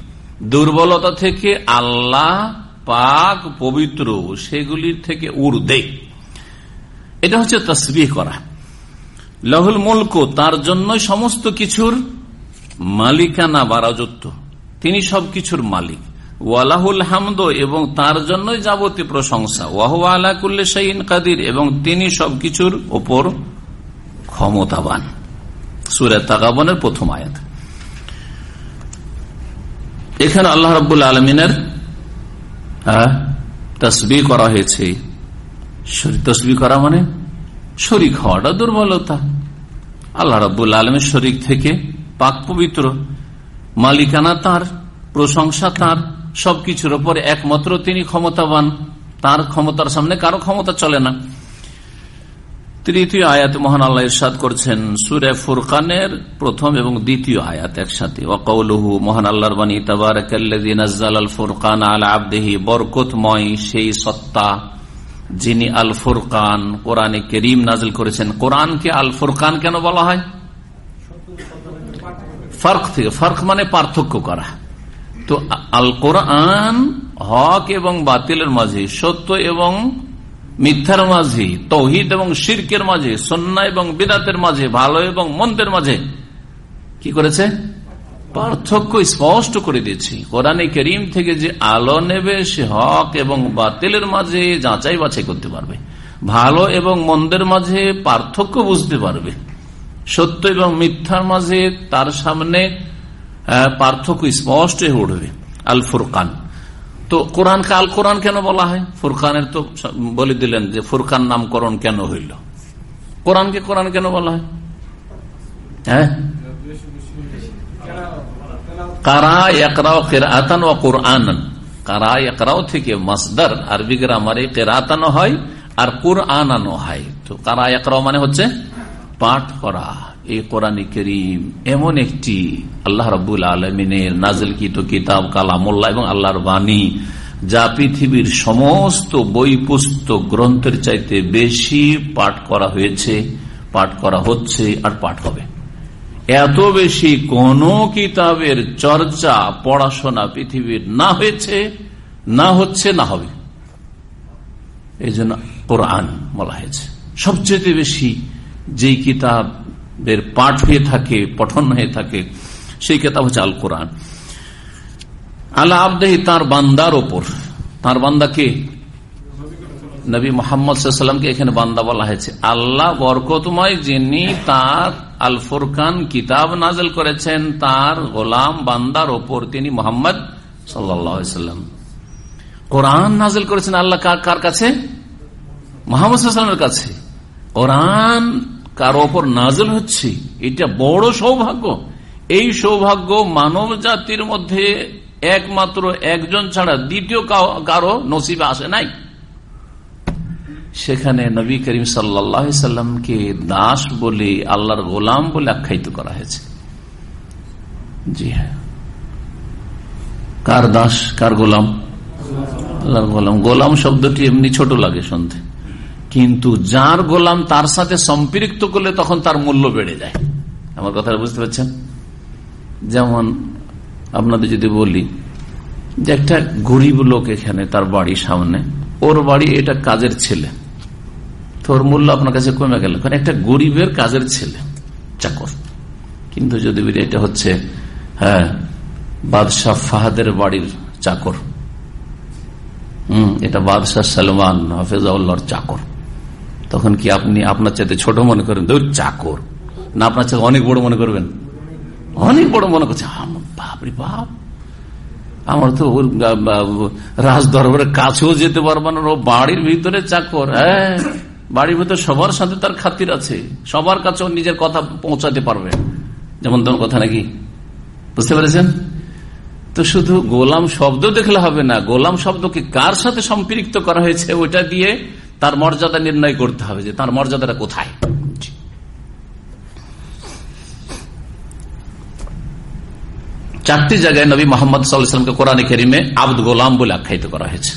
দুর্বলতা থেকে আল্লাহ পাক পবিত্র, সেগুলির থেকে উর্দে এটা হচ্ছে তসবিহ করা। লহুল মুলক তার জন্যই সমস্ত কিছুর মালিকানা বা তিনি সবকিছুর মালিক। ওয়ালাহুল হামদ এবং তার জন্যই যাবতীয় প্রশংসা। ওয়াহু আলাকুল্লে শাহিন কাদির এবং তিনি সবকিছুর ওপর ক্ষমতাবান। সুরে তাগাবনের প্রথম আয়াত। এখানে আল্লাহ রব্বুল আলমিনের তসবি করা হয়েছে। তসবি করা মানে শরিক হওয়াটা দুর্বলতা। আল্লাহ রব্বুল আলমের শরিক থেকে পাক পবিত্র, মালিকানা তার, প্রশংসা তার, সবকিছুর ওপর একমাত্র তিনি ক্ষমতাবান, তার ক্ষমতার সামনে কারও ক্ষমতা চলে না। তৃতীয় আয়াত মহান আল্লাহ ইরশাদ করছেন, সুরে ফুরকানের প্রথম এবং দ্বিতীয় আয়াত একসাথে। ওয়াকাউলুহু মহান আল্লাহর বাণী, তাবারাকাল্লাযী ফুরকান আলা আবদিহি, বরকতময় সেই সত্তা যিনি আল ফুরকান, কোরআনে করিম নাজিল করেছেন। কোরআনকে আল ফুরকান কেন বলা হয়? ফার্ক থেকে, ফার্ক মানে পার্থক্য করা। তো আল কোরআন হক এবং বাতিলের মাঝে, সত্য এবং মিথ্যার মাঝে, তৌহিদ এবং শির্কের মাঝে সন্না এবং বিদাতের মাঝে, ভালো এবং মন্দের মাঝে, কি করেছে? পার্থক্য স্পষ্ট করে দিয়েছি। কোরআনে করিম থেকে যে আলো নেবে, সে হক এবং বাতিলের মাঝে যাচাই বাছাই করতে পারবে। ভালো এবং মন্দের মাঝে পার্থক্য বুঝতে পারবে। সত্য এবং মিথ্যার মাঝে তার সামনে পার্থক্য স্পষ্ট হয়ে উঠবে। আল ফুরকান তো কোরআনকে আল কোরআন কেন বলা হয়? ফুরকানের তো বলে দিলেন যে ফুরকান নামকরণ কেন হইল? কোরআনকে কোরআন কেন বলা হয়? হ্যাঁ? কারা কেরাতান ও কারা একরাও থেকে হয় আর হয়। তো কারা একরাও মানে হচ্ছে পাঠ করা এই কোরআনী করিম এমন একটি আল্লাহ রবুল আলমিনের নাজলকিত কিতাব, কালামুল্লাহ এবং আল্লাহর বাণী, যা পৃথিবীর সমস্ত বই পুস্তক গ্রন্থের চাইতে বেশি পাঠ করা হয়েছে, পাঠ করা হচ্ছে আর পাঠ হবে। এত বেশি কোন কিতাবের চর্চা, পড়াশোনা পৃথিবীর না হয়েছে, না হচ্ছে, না হবে। এই জন্য কোরআন বলা হয়েছে। সবচেয়ে বেশি যেই কিতাবের পাঠ হয়ে থাকে, পঠন হয়ে থাকে, সেই কিতাব হচ্ছে আল কোরআন আল্লাহ আবদেহি তার বান্দার ওপর, তার বান্দাকে নবী মোহাম্মদকে এখানে বান্দা বলা হয়েছে। আল্লাহ বরকতময় যিনি তার আল ফুরকান কিতাব নাজল করেছেন, তার গোলাম বান্দার ওপর তিনি মোহাম্মদ সাল্লাম কোরআন নাজল করেছেন আল্লাহ কার কাছে? মোহাম্মদের কাছে। কোরআন কার ওপর নাজল হচ্ছে, এটা বড় সৌভাগ্য। এই সৌভাগ্য মানব জাতির মধ্যে একমাত্র একজন ছাড়া দ্বিতীয় কারও নসিবে আসে নাই। সেখানে নবী করিম সাল্লামকে দাস বলে, আল্লাহর গোলাম বলে আখ্যায়িত করা হয়েছে। জি হ্যাঁ। কার দাস, কার গোলাম? আল্লাহর গোলাম। গোলাম শব্দটি এমনি ছোট লাগে শুনতে। কিন্তু যার গোলাম তার সাথে সম্পৃক্ত করলে তখন তার মূল্য বেড়ে যায়। আমার কথা বুঝতে পারছেন? যেমন আপনাদের যদি বলি যে একটা গরিব লোক এখানে, তার বাড়ির সামনে, ওর বাড়ি এটা কাজের ছেলে। তোর মূল্য আপনার কাছে কমে গেল। কারণ একটা গরিবের কাজের ছেলে, চাকর। কিন্তু যদি এটা হচ্ছে হ্যাঁ বাদশাহ ফাহাদের বাড়ির চাকর। হম, এটা বাদশাহ সালমান হাফেজাউল্লাহর চাকর। তখন কি আপনি আপনার চাইতে ছোট মনে করেন? দৌড় চাকর। না, আপনার চাইতে অনেক বড় মনে করবেন? অনেক বড় মনে করছে বাপরে বাপ আমার তো রাজ দরবারের কাছেও যেতে পারব না, ও বাড়ির ভিতরে চাকর হ্যাঁ। বাড়ির ভিতরে সবার সাথে তার খাতির আছে। সবার কাছেও নিজের কথা পৌঁছাতে পারবে। যেমন তোমার কথা নাকি? বুঝতে পেরেছেন? তো শুধু গোলাম শব্দ দেখলে হবে না, গোলাম শব্দকে কার সাথে সম্পৃক্ত করা হয়েছে ওইটা দিয়ে তার মর্যাদা নির্ণয় করতে হবে যে তার মর্যাদাটা কোথায়। চারটি জায়গায় নবী মোহাম্মদ সাল্লামকে কোরআনে কেরিমে আব্দ গোলাম বলে আখ্যায়িত করা হয়েছে।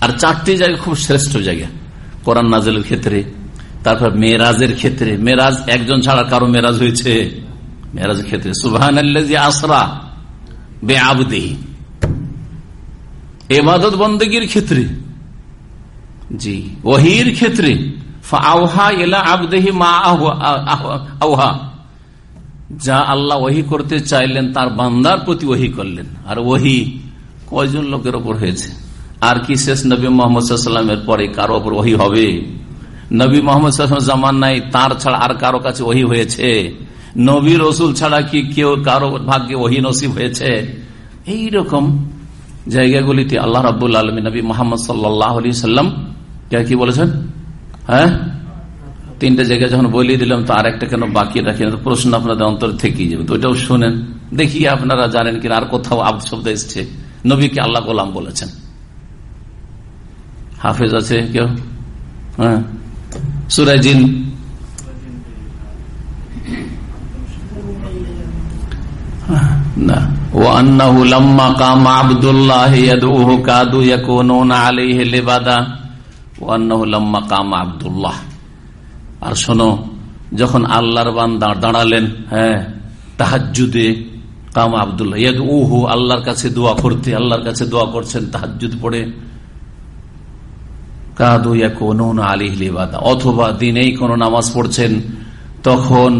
আর চারটি জায়গা খুব শ্রেষ্ঠ জায়গা। কোরআন নাজেলের ক্ষেত্রে, তারপর মেয়েরাজের ক্ষেত্রে। মেয়েরাজ একজন ছাড়া কারও মেয়েরাজ হয়েছে? মেয়েরাজের ক্ষেত্রে। সুবাহান আসরা বে আবদেহি এবাদত বন্দগীর ক্ষেত্রে। জি। ওহির ক্ষেত্রে মা যা আল্লাহ ওহি করতে চাইলেন, তার বান্দার প্রতি ওহি করলেন। আর ওহি কয়জন লোকের ওপর হয়েছে? আর কি শেষ নবী মোহাম্মদের পরে কারও ওপর ওহি হবে? নবী মোহাম্মদ জামান নাই তার ছাড়া আর কারও কাছে ওহি হয়েছে? নবী রসুল ছাড়া কি কেউ কারও ভাগ্যে ওহি নসিব হয়েছে? এইরকম জায়গাগুলিতে আল্লাহ রাবুল আলমী নবী মোহাম্মদ সাল্লাহ আলি সাল্লাম কি বলেছেন? হ্যাঁ? তিনটা জায়গায় যখন বলিয়ে দিলাম, তো আর একটা কেন বাকি রাখি প্রশ্ন আপনাদের অন্তর থেকেই যাবে। তো ওইটাও শোনেন। দেখি আপনারা জানেন কিনা, আর কোথাও আব্দ শব্দ এসছে। নবীকে আল্লাহ গোলাম বলেছেন। হাফেজ আছে কেউ? হ্যাঁ? সুরাজিন না। ও লাম্মা কাম আব্দুল্লাহ কাদু ইয়াকুনুনা আলাইহি লিবাদা। ও আন্নাহু লাম্মা কাম আব্দুল্লাহ। আর শোনো, যখন আল্লাহর বান্দা দাঁড়ালেন হ্যাঁ তাহাজুদে কাম আবদুল্লাহ ইয়াদ উহু আল্লাহর কাছে দোয়া করতে, আল্লাহর কাছে দোয়া করছেন তাহাজুদ পড়ে। কাদু আলিহলিবাদা অথবা দিনেই কোন নামাজ পড়ছেন, তখন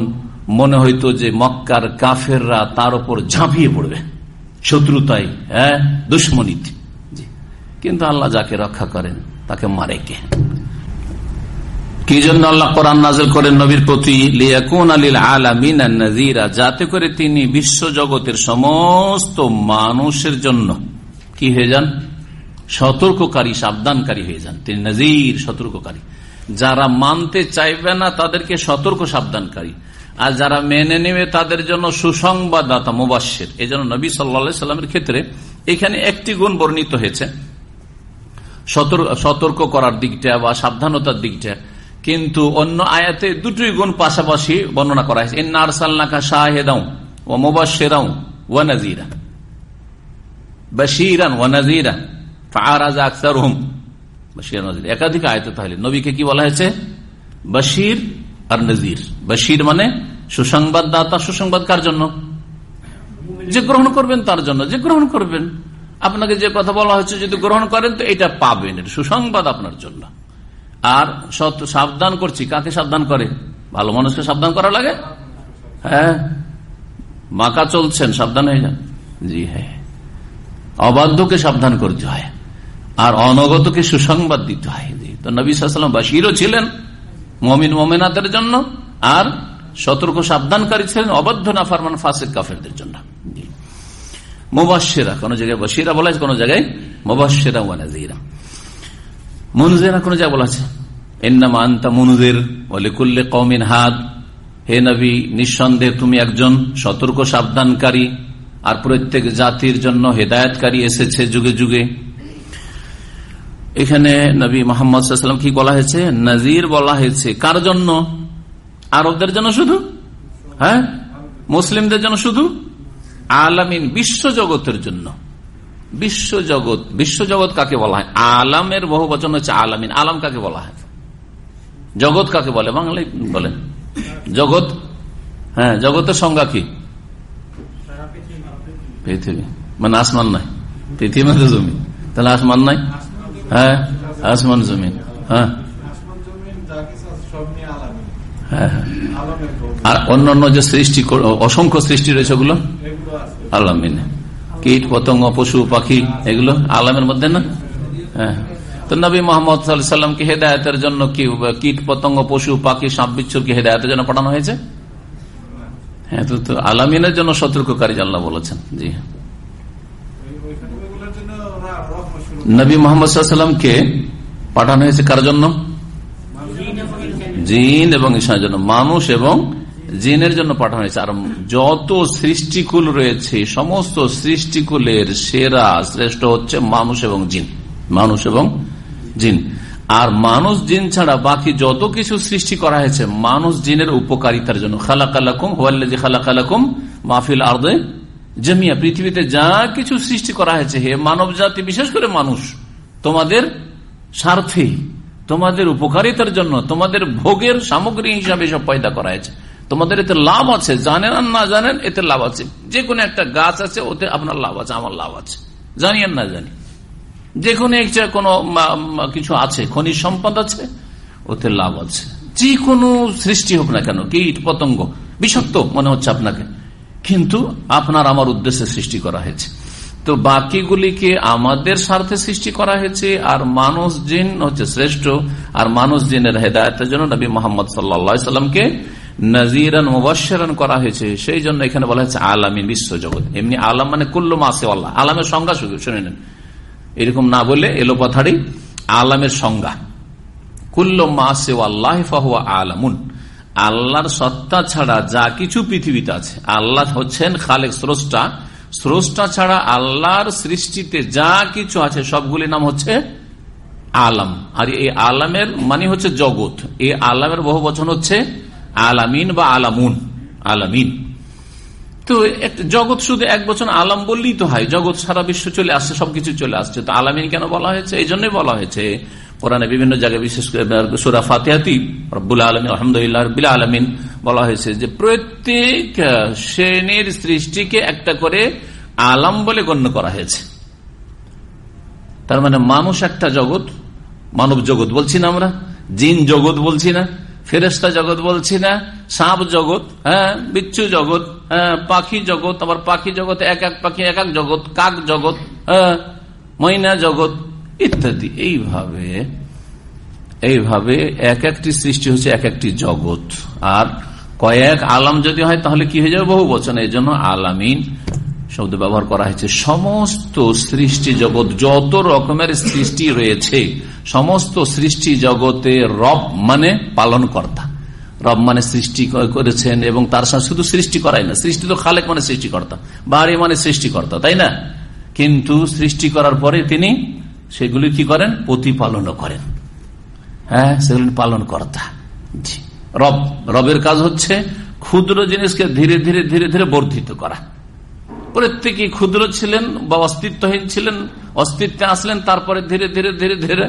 মনে হইতো যে মক্কার কাফেররা তার উপর ঝাঁপিয়ে পড়বে। শত্রুতাই হ্যাঁ দুশ্মনীতি কিন্তু আল্লাহ যাকে রক্ষা করেন তাকে মারে কে? কি জন্য আল্লাহ কোরআন নাজল করেন নবীর প্রতি যাতে করে তিনি বিশ্ব জগতের সমস্ত মানুষের জন্য কি হয়ে যান? সতর্ককারী, সাবধানকারী হয়ে যান। তিনি নজির সতর্ককারী। যারা মানতে চাইবে না, তাদেরকে সতর্ক, সাবধানকারী। আর যারা মেনে নেবে, তাদের জন্য সুসংবাদদাতা মুবাসের এই জন্য নবী সাল্লা সাল্লামের ক্ষেত্রে এখানে একটি গুণ বর্ণিত হয়েছে। সতর্ক করার দিকটা বা সাবধানতার দিকটা। কিন্তু অন্য আয়াতে দুটোই গুণ পাশাপাশি বর্ণনা করা হয়েছে। ইন্নার সাল্লাকা শাহেদাও ও মুবাসেরাও ওয়া নাজিরা বশিরান ওয়া নাজিরা ফারাজা আক্তার হুম একাধিক আয়তে তাহলে নবীকে কি বলা হয়েছে? বশির আর নজির বশির মানে সুসংবাদদাতা। সুসংবাদ কার জন্য? যে গ্রহণ করবেন তার জন্য। যে গ্রহণ করবেন। আপনাকে যে কথা বলা হচ্ছে যদি গ্রহণ করেন, তো এটা পাবেন। এটা সুসংবাদ আপনার জন্য। আর সত সাবধান করছি। কাকে সাবধান করে? ভালো মানুষকে সাবধান করা লাগে? হ্যাঁ? মাকা চলছেন, সাবধান হয়ে যান। জি হ্যাঁ। অবাধ্যকে সাবধান করতে হয়। আর অনগতকে সুসংবাদ দিতে হয়। তো নবী সাল্লাম বাসিরও ছিলেন মমিন, মমিনাদের জন্য। আর সতর্ক সাবধানকারী ছিলেন অবাধ্য না ফারমান ফাসেক কাফেরদের জন্য। মোবাসেরা কোন জায়গায় বসিরা বলা আছে, কোন জায়গায় মোবাসেরা ওয়ানাজিরা মনুজেরা কোন জায়গায় বলা আছে। এন্নামা আন্তা মনুদের বলে কুল্লে কমিন হাত হে নবী, নিঃসন্দেহে তুমি একজন সতর্ক, সাবধানকারী আর প্রত্যেক জাতির জন্য হেদায়তকারী এসেছে যুগে যুগে। এখানে নবী মোহাম্মদ কি বলা হয়েছে? নজির বলা হয়েছে। কার জন্য? আরবদের জন্য শুধু? হ্যাঁ? মুসলিমদের জন্য শুধু? আলামিন বিশ্ব জগতের জন্য। বিশ্ব জগৎ বিশ্ব জগৎ কাকে বলা হয়? আলামের বহু বচন হচ্ছে আলামিন। আলাম কাকে বলা হয়? জগৎ কাকে বলে? বাংলায় বলেন। জগৎ? হ্যাঁ জগতের সংজ্ঞা কি? পৃথিবী। মানে আসমান নাই। পৃথিবী মানে জমিন তাহলে আসমান নাই? হ্যাঁ আসমান জমিন হ্যাঁ। আর অন্যান্য যে সৃষ্টি অসংখ্য সৃষ্টি রয়েছে ওগুলো? আলামিনে কীট, পতঙ্গ, পশু, পাখি, এগুলো আলামের মধ্যে না? হ্যাঁ। তো নবী মোহাম্মদ সাল্লামকে হেদায়তের জন্য কি কীট, পতঙ্গ, পশু, পাখি, সাপ, বিচ্ছুর কি হেদায়তের জন্য পাঠানো হয়েছে? হ্যাঁ তো আলামিনের জন্য সতর্ককারী আল্লাহ বলেছেন। জি। নবী মোহাম্মদ সাল্লামকে পাঠানো হয়েছে কার জন্য? জিন এবং ঈশানের জন্য। মানুষ এবং জিনের জন্য পাঠানো হয়েছে। আর যত সৃষ্টিকুল রয়েছে, সমস্ত সৃষ্টিকুলের সেরা শ্রেষ্ঠ হচ্ছে মানুষ এবং জিন। মানুষ এবং জিন। আর মানুষ জিন ছাড়া বাকি যত কিছু সৃষ্টি করা হয়েছে, মানুষ জিনের উপকারিতার জন্য। খালাকালাকুম হোয়াল্লাজি খালাকালাকুম মাহফিল আর্দে জমিয়া পৃথিবীতে যা কিছু সৃষ্টি করা হয়েছে, হে মানব জাতি বিশেষ করে মানুষ, তোমাদের স্বার্থে তোমাদের উপকারিতার জন্য, তোমাদের ভোগের সামগ্রী হিসাবে সব পয়দা করা হয়েছে। তোমাদের এতে লাভ আছে, জানেন আর না জানেন, এতে লাভ আছে। যে কোনো একটা গাছ আছে, ওতে আপনার লাভ আছে, আমার লাভ আছে। জানি আর না জানি। যে কোনো একটা কোনো কিছু আছে, খনিজ সম্পদ আছে, ওতে লাভ আছে। যে কোনো সৃষ্টি হোক না কেন, কীট, পতঙ্গ, বিষাক্ত মনে হচ্ছে আপনাকে। কিন্তু আপনার আমার উদ্দেশ্যে সৃষ্টি করা হয়েছে। তো বাকিগুলিকে আমাদের স্বার্থে সৃষ্টি করা হয়েছে, আর মানুষ জিন হচ্ছে শ্রেষ্ঠ, আর মানুষ জিনের হেদায়তের জন্য নবী মোহাম্মদ সাল্লা সাল্লামকে নাজিরান মুবাসান করা হয়েছে। সেই জন্য এখানে বলা হয়েছে আলামিন বিশ্বজগৎ এমনি আলাম মানে কুল্ল মাসে আল্লাহ। আলামের সংজ্ঞা শুধু, শুনে নেন। এরকম না বলে এলো কথাটি আলামের সংজ্ঞা। কুল্ল মাসে আল্লাহ ফাহুয়া আলামুন। আল্লাহর সত্তা ছাড়া যা কিছু পৃথিবীতে আছে। আল্লাহ হচ্ছেন খালেক স্রষ্টা। স্রষ্টা ছাড়া আল্লাহর সৃষ্টিতে যা কিছু আছে সবগুলি নাম হচ্ছে আলাম। আর এই আলামের মানে হচ্ছে জগৎ। এই আলামের বহু বচন হচ্ছে আলামিন বা আলামুন, আলামিন। তো জগৎ শুধু এক বছর আলাম বললেই তো হয়, জগৎ সারা বিশ্ব চলে আসছে, সবকিছু চলে আসছে। তো আলামিন কেন বলা হয়েছে? এই জন্যই বলা হয়েছে। কোরআনে বিভিন্ন জায়গায় বিশেষ করে সুরা ফাতেহাতি রব্বুল আলমিন, আলহামদুলিল্লাহ রবিল আলমিন বলা হয়েছে যে প্রত্যেক শ্রেণির সৃষ্টিকে একটা করে আলাম বলে গণ্য করা হয়েছে। তার মানে মানুষ একটা জগৎ, মানব জগৎ বলছি না আমরা, জিন জগৎ বলছি না। ফেরেস্তা জগৎ বলছি না, সাপ জগৎ হ্যাঁ বিচ্ছু জগৎ হ্যাঁ পাখি জগৎ, আবার পাখি জগৎ, এক এক পাখি, এক এক জগৎ, কাক জগৎ হ্যাঁ ময়না জগৎ, ইত্যাদি। এইভাবে এইভাবে এক একটি সৃষ্টি হচ্ছে এক একটি জগৎ। আর কয়েক আলাম যদি হয়, তাহলে কি হয়ে যাবে? বহু বচন। এই জন্য আলামিন শব্দ ব্যবহার করা হয়েছে। সমস্ত সৃষ্টি জগৎ, যত রকমের সৃষ্টি রয়েছে, সমস্ত সৃষ্টি জগতে রব মানে পালন কর্তা রব মানে সৃষ্টি করেছেন এবং তার সাথে শুধু সৃষ্টি করাই না, সৃষ্টি তো খালেক মানে সৃষ্টিকর্তা, বাড়ি মানে সৃষ্টিকর্তা, তাই না? কিন্তু সৃষ্টি করার পরে তিনি সেগুলি কি করেন? প্রতিপালনও করেন। হ্যাঁ সেগুলি পালন কর্তা রব, রবের কাজ হচ্ছে ক্ষুদ্র জিনিসকে ধীরে ধীরে ধীরে ধীরে বর্ধিত করা। প্রত্যেকে ক্ষুদ্র ছিলেন বা অস্তিত্বহীন ছিলেন, অস্তিত্বে আসলেন, তারপরে ধীরে ধীরে ধীরে ধীরে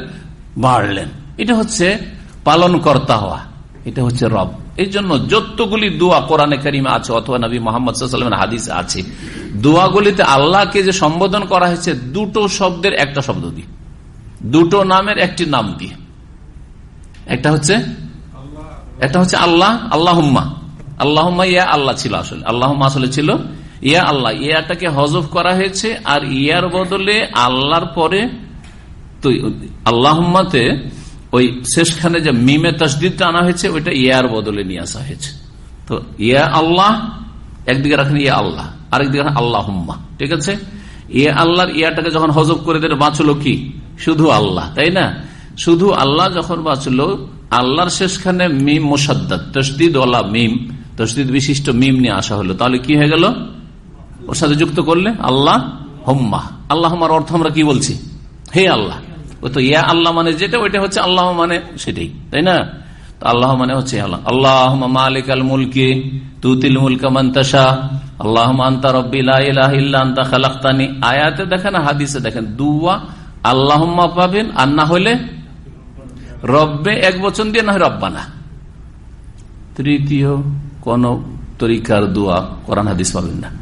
বাড়লেন। এটা হচ্ছে পালন কর্তা হওয়া, এটা হচ্ছে রব। এই জন্য যতগুলি দোয়া কোরআনে কারিমে আছে অথবা নবী মোহাম্মদ হাদিস আছে, দোয়াগুলিতে আল্লাহকে যে সম্বোধন করা হয়েছে, দুটো শব্দের একটা শব্দ দিয়ে। দুটো নামের একটি নাম দিয়ে। একটা হচ্ছে একটা হচ্ছে আল্লাহ, আল্লাহম্মা। আল্লাহম্মা ইয়া আল্লাহ ছিল আসলে। আল্লাহম্মা আসলে ছিল ইয়া আল্লাহ, ইয়াটাকে হজফ করা হয়েছে, আর ইয়ার বদলে আল্লাহর পরে আল্লাহম্মাতে ওই শেষখানে যে মিমে তসদিদটা আনা হয়েছে, ওইটা ইয়ার বদলে নিয়ে আসা হয়েছে। তো ইয়া আল্লাহ, একদিকে রাখেন ইয়া আল্লাহ, আরেকদিকে রাখেন আল্লাহ ঠিক আছে? ইয়া আল্লাহর ইয়াটাকে যখন হজব করে দিলে বাঁচলো কি? শুধু আল্লাহ, তাই না? শুধু আল্লাহ যখন বাঁচলো, আল্লাহর শেষখানে মিম মোসাদ্দাদ তসদিদ ওলা মিম তসদিদ বিশিষ্ট মিম নিয়ে আসা হলো। তাহলে কি হয়ে গেল? ওর সাথে যুক্ত করলে আল্লাহ হোম্মা। আল্লাহ অর্থ আমরা কি বলছি? হে আল্লাহ। ও তো ইয়া আল্লাহ মানে যেটা, ওইটা হচ্ছে আল্লাহ মানে সেটাই, তাই না? আল্লাহ মানে হচ্ছে আল্লাহ। আল্লাহ আল তুতিল মান্তাসা আল্লাহ খালাক্তানি। আয়াতে দেখেন, হাদিসে দেখেন, দুয়া আল্লাহম্মা পাবেন, আর না হলে রব্বে এক বচন দিয়ে না হয় রব্বানা। তৃতীয় কোন তরিকার দোয়া কোরআন হাদিস পাবেন না।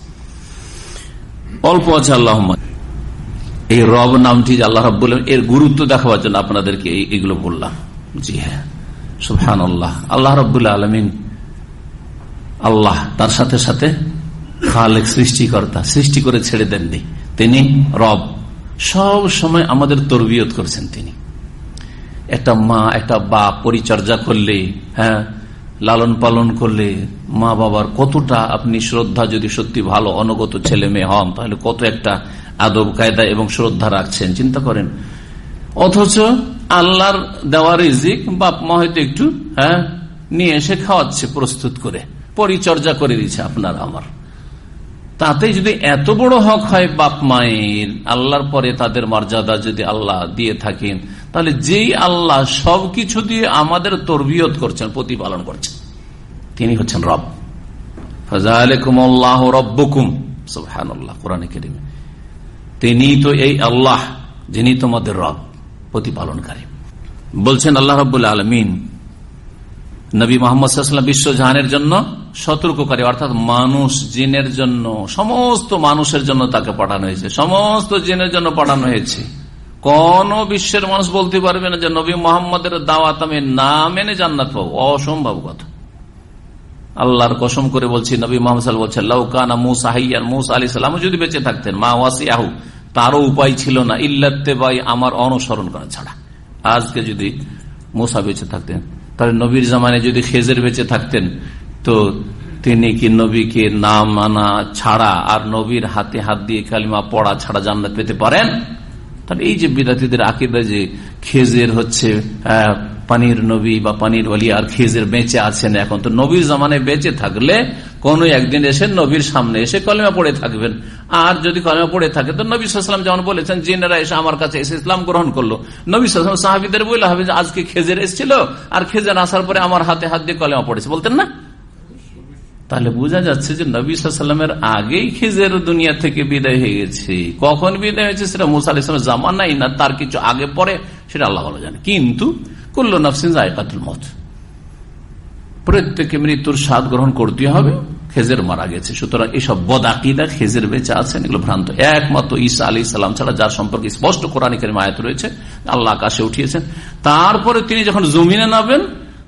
অল্প আছে আল্লাহ এই রব নামটি আল্লাহ রব বললেন এর গুরুত্ব দেখাবার জন্য আপনাদেরকে এগুলো বললাম। জি হ্যাঁ। সুফহান আল্লাহ আল্লাহ রবুল্লা আলমিন আল্লাহ, তার সাথে সাথে খালেক সৃষ্টিকর্তা, সৃষ্টি করে ছেড়ে দেননি। তিনি রব। সব সময় আমাদের তরবিয়ত করছেন তিনি। একটা মা, একটা বাপ পরিচর্যা করলে হ্যাঁ লালন পালন করলে মা বাবার কতটা আপনি শ্রদ্ধা যদি সত্যি ভালো, অনগত ছেলে মেয়ে হন, তাহলে কত একটা আদব, কায়দা এবং শ্রদ্ধা রাখছেন, চিন্তা করেন। অথচ আল্লাহর দেওয়ার ইজিক বাপ মা হয়তো একটু হ্যাঁ নিয়ে এসে খাওয়াচ্ছে প্রস্তুত করে, পরিচর্যা করে দিচ্ছে আপনার, আমার। তাতে যদি এত বড় হক হয় বাপ মায়ের, আল্লাহর পরে তাদের মর্যাদা যদি আল্লাহ দিয়ে থাকেন, তাহলে যেই আল্লাহ সবকিছু দিয়ে আমাদের তরবিয়ত করছেন, প্রতিপালন করছেন, তিনি হচ্ছেন রব। ফাজাকুম রব্বকুম। সুবহানাল্লাহ, কোরআন কেরিমে। তিনি তো এই আল্লাহ, যিনি তোমাদের রব, প্রতিপালনকারী। বলছেন আল্লাহ রব আলমিন, নবী মোহাম্মদ বিশ্ব জাহানের জন্য সতর্ককারী, অর্থাৎ মানুষ জিনের জন্য, সমস্ত মানুষের জন্য তাকে পাঠানো হয়েছে। সমস্ত জিনের জন্য পাঠানো হয়েছে। কোন বিশ্বের মানুষ বলতে পারবে না যে, নবী মোহাম্মদের দাওয়াত আমি না মেনে জান্নাত পাবো। অসম্ভব কথা। আল্লাহর কসম করে বলছি, নবী মোহাম্মদ বলছেন লৌকানা মুসা হাইয়ার মুসা আলি সাল্লাম যদি বেঁচে থাকতেন, মা ওয়াসি আহু তারও উপায় ছিল না। ইল্লাতে বাই আমার অনুসরণ করা ছাড়া। আজকে যদি মুসা বেঁচে থাকতেন, তাহলে নবীর জামানে যদি খেজের বেঁচে থাকতেন তো তিনি কি নবীকে নাম মানা ছাড়া আর নবীর হাতে হাত দিয়ে কালিমা পড়া ছাড়া জান্নাত পেতে পারেন? তাহলে এই যে বিরাতিদের আকিদা যে খেজের হচ্ছে পানির নবী বা পানির অলি আর খেজের বেঁচে আছেন এখন, তো নবীর জামানে বেঁচে থাকলে কোন একদিন এসে নবীর সামনে এসে কলেমা পড়ে থাকবেন। আর যদি কলেমা পড়ে থাকে, তো নবী সাল্লাম যেমন বলেছেন, জিনেরা এসে আমার কাছে এসে ইসলাম গ্রহণ করল। নবী সাল্লাম সাহাবিদের বলে হবে যে আজকে খেজের এসেছিল, আর খেজের আসার পরে আমার হাতে হাত দিয়ে কলেমা পড়েছে। বলতেন না? তাহলে বোঝা যাচ্ছে যে নবী সাল্লামের আগেই খিজের দুনিয়া থেকে বিদায় হয়ে গেছে। কখন বিদায় হয়েছে সেটা মুসা আলাইসলামের জামানাই না তার কিছু আগে পরে, সেটা আল্লাহ ভালো জানে। কিন্তু কুল্ল নফসিন মত প্রত্যেকে মৃত্যুর স্বাদ গ্রহণ করতে হবে, খেজের মারা গেছে। সুতরাং এইসব বদাকিদা খেজের বেঁচে আছেন এগুলো ভ্রান্ত। একমাত্র ঈসা আলী সালাম ছাড়া যার সম্পর্কে স্পষ্ট কোরআনিকের মায়াত রয়েছে, আল্লাহ আকাশে উঠিয়েছেন। তারপরে তিনি যখন জমিনে নামেন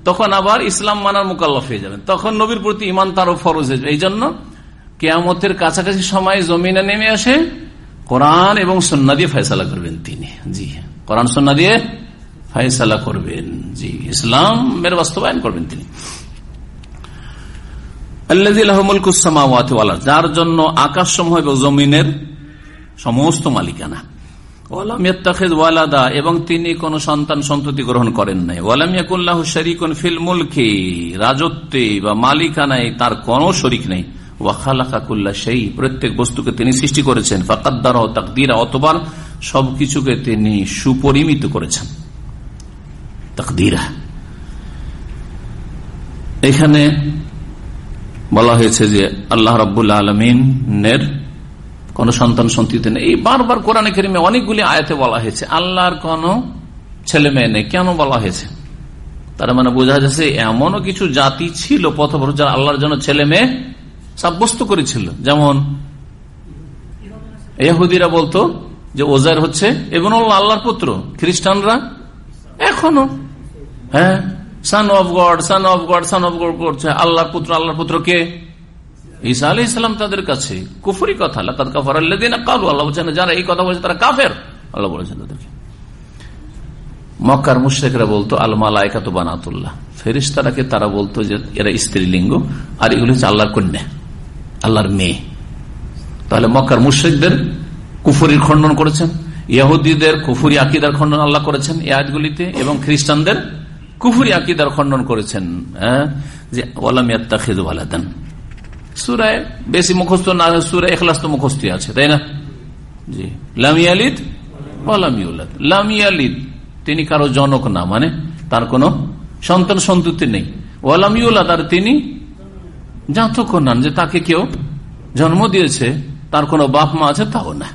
তখন আবার ইসলাম মানার মোকাল্লফ হয়ে যাবেন। তখন নবীর প্রতি ইমান তারও ফরজ হয়ে যাবে। এই জন্য কেয়ামতের কাছাকাছি সময় জমিনে নেমে আসে কোরআন এবং সন্না দিয়ে ফয়সালা করবেন তিনি। জি কোরআন সন্না দিয়ে ফয়সালা করবেন। জি, ইসলামের বাস্তবায়ন করবেন তিনি। যার জন্য আকাশ সমূহ এবং জমিনের সমস্ত মালিকানা। এবং তিনি কোন সন্তান সন্ততি গ্রহণ করেন নাই। ওয়ালামিয়াকুল্লাহ শরিকুন ফিল মুলকি, রাজত্বে বা তার কোন শরিক নেই। ওয়াখালাকাকুল্লা সেই প্রত্যেক বস্তুকে তিনি সৃষ্টি করেছেন। ফাকাদ্দার তাকদিরা, অতবার সবকিছুকে তিনি সুপরিমিত করেছেন। এখানে বলা হয়েছে যে আল্লাহ রবুল্লা আলমিনের কোন সন্তান সন্তিতে নেই এই বারবার কোরআনে কেরিমে অনেকগুলি আয়াতে বলা হয়েছে। আল্লাহর কোন ছেলে মেয়ে নেই। কেন বলা হয়েছে? তার মানে বোঝা যাচ্ছে এমনও কিছু জাতি ছিল পথভর যারা আল্লাহর জন্য ছেলে মেয়ে সাব্যস্ত করেছিল। যেমন এহুদিরা বলতো যে ওজার হচ্ছে এবং আল্লাহর পুত্র। খ্রিস্টানরা এখনও। হ্যাঁ? Son of God son of God son of God করছে। আল্লাহর পুত্র আল্লাহর পুত্র কে ঈসা আলি ইসলাম তাদের কাছে কুফুরি কথা কাফার কালু আল্লাহ বলছেন যারা এই কথা বলছে তারা কাফের, আল্লাহ বলেছেন তাদেরকে। মক্কার মুশ্রেকরা বলতো, আল মালায়কা তো বানাতুল্লাহ ফেরিস্তারাকে তারা বলতো যে, এরা স্ত্রীলিঙ্গ, আর এগুলো হচ্ছে আল্লাহর কন্যা, আল্লাহর মেয়ে। তাহলে মক্কার মুশ্রিকদের কুফুরির খণ্ডন করেছেন ইয়াহুদ্দিদের কুফুরি আকিদার খণ্ডন আল্লাহ করেছেন এই আয়াতগুলিতে, এবং খ্রিস্টানদের কুফুরি আকিদার খণ্ডন করেছেন হ্যাঁ? যে, ওয়ালাম ইয়াত্তাখিদু আলাদান সুরায় বেশি মুখস্থ না, সুরায় এখলাস তো মুখস্থ আছে, তাই না? জি। লামিয়ালিদ লামিউল্লাদ লামিয়ালিদ তিনি কারও জনক না মানে তার কোন সন্তান সন্ততি নেই। ওয়ালামিউল্লাদ আর তিনি জাতক নান, যে তাকে কেউ জন্ম দিয়েছে, তার কোনো বাপ মা আছে, তাও না।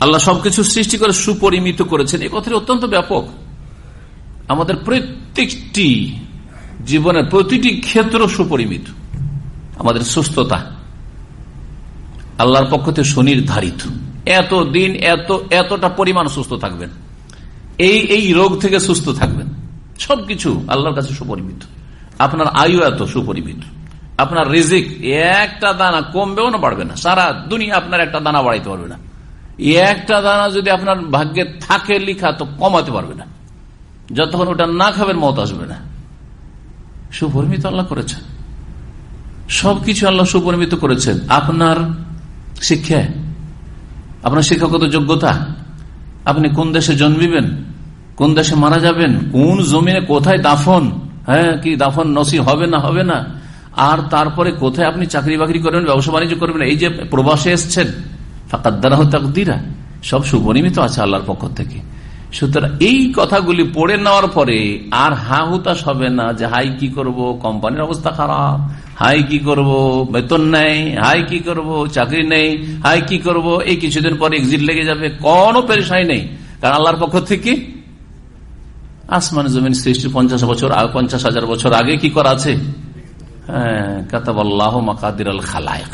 আল্লাহ সবকিছু সৃষ্টি করে, সুপরিমিত করেছেন। এ কথাটি অত্যন্ত ব্যাপক। আমাদের প্রত্যেকটি জীবনের প্রতিটি ক্ষেত্র সুপরিমিত। আমাদের সুস্থতা। আল্লাহর পক্ষ থেকে সুনির্ধারিত। এত দিন এত, এতটা পরিমাণ সুস্থ থাকবেন। এই এই রোগ থেকে সুস্থ থাকবেন। সবকিছু আল্লাহর কাছে সুপরিমিত। আপনার আয়ু এত সুপরিমিত। আপনার রিজিক, একটা দানা কমবেও না, বাড়বে না। সারা দুনিয়া আপনার একটা দানা বাড়াইতে পারবে না। একটা দানা যদি আপনার ভাগ্যে থাকে লিখা, তো কমাতে পারবে না। যতক্ষণ ওটা না খাবেন, মত আসবে না। সুপরিমিত আল্লাহ করেছেন। সবকিছু আল্লাহ সুপরিমিত করেছেন। আপনার শিক্ষা? আপনার শিক্ষাগত যোগ্যতা? আপনি কোন দেশে জন্মিবেন? কোন দেশে মারা যাবেন? কোন জমিনে কোথায় দাফন? হ্যাঁ কি দাফন নসি হবে না হবে না? আর তারপরে কোথায় আপনি চাকরি বাকরি করবেন, ব্যবসা বাণিজ্য করবেন? এই যে প্রবাসে এসছেন ফাঁকাদ্দারা তাকদিরা, সব সুপরিমিত আছে আল্লাহর পক্ষ থেকে। সুতরাং এই কথাগুলি পড়ে নেওয়ার পরে আর হা হুতাশ হবে না যে, হাই, কি করব? কোম্পানির অবস্থা খারাপ। হাই কি করব? বেতন নেই হাই কি করব? চাকরি নেই হাই কি করব? এই কিছুদিন পর এক্সিট লেগে যাবে কোনো পেরেশাই নেই। কারণ আল্লাহর পক্ষ থেকে আসমান জমিন সৃষ্টি পঞ্চাশ বছর পঞ্চাশ হাজার বছর আগে কি করা আছে? হ্যাঁ,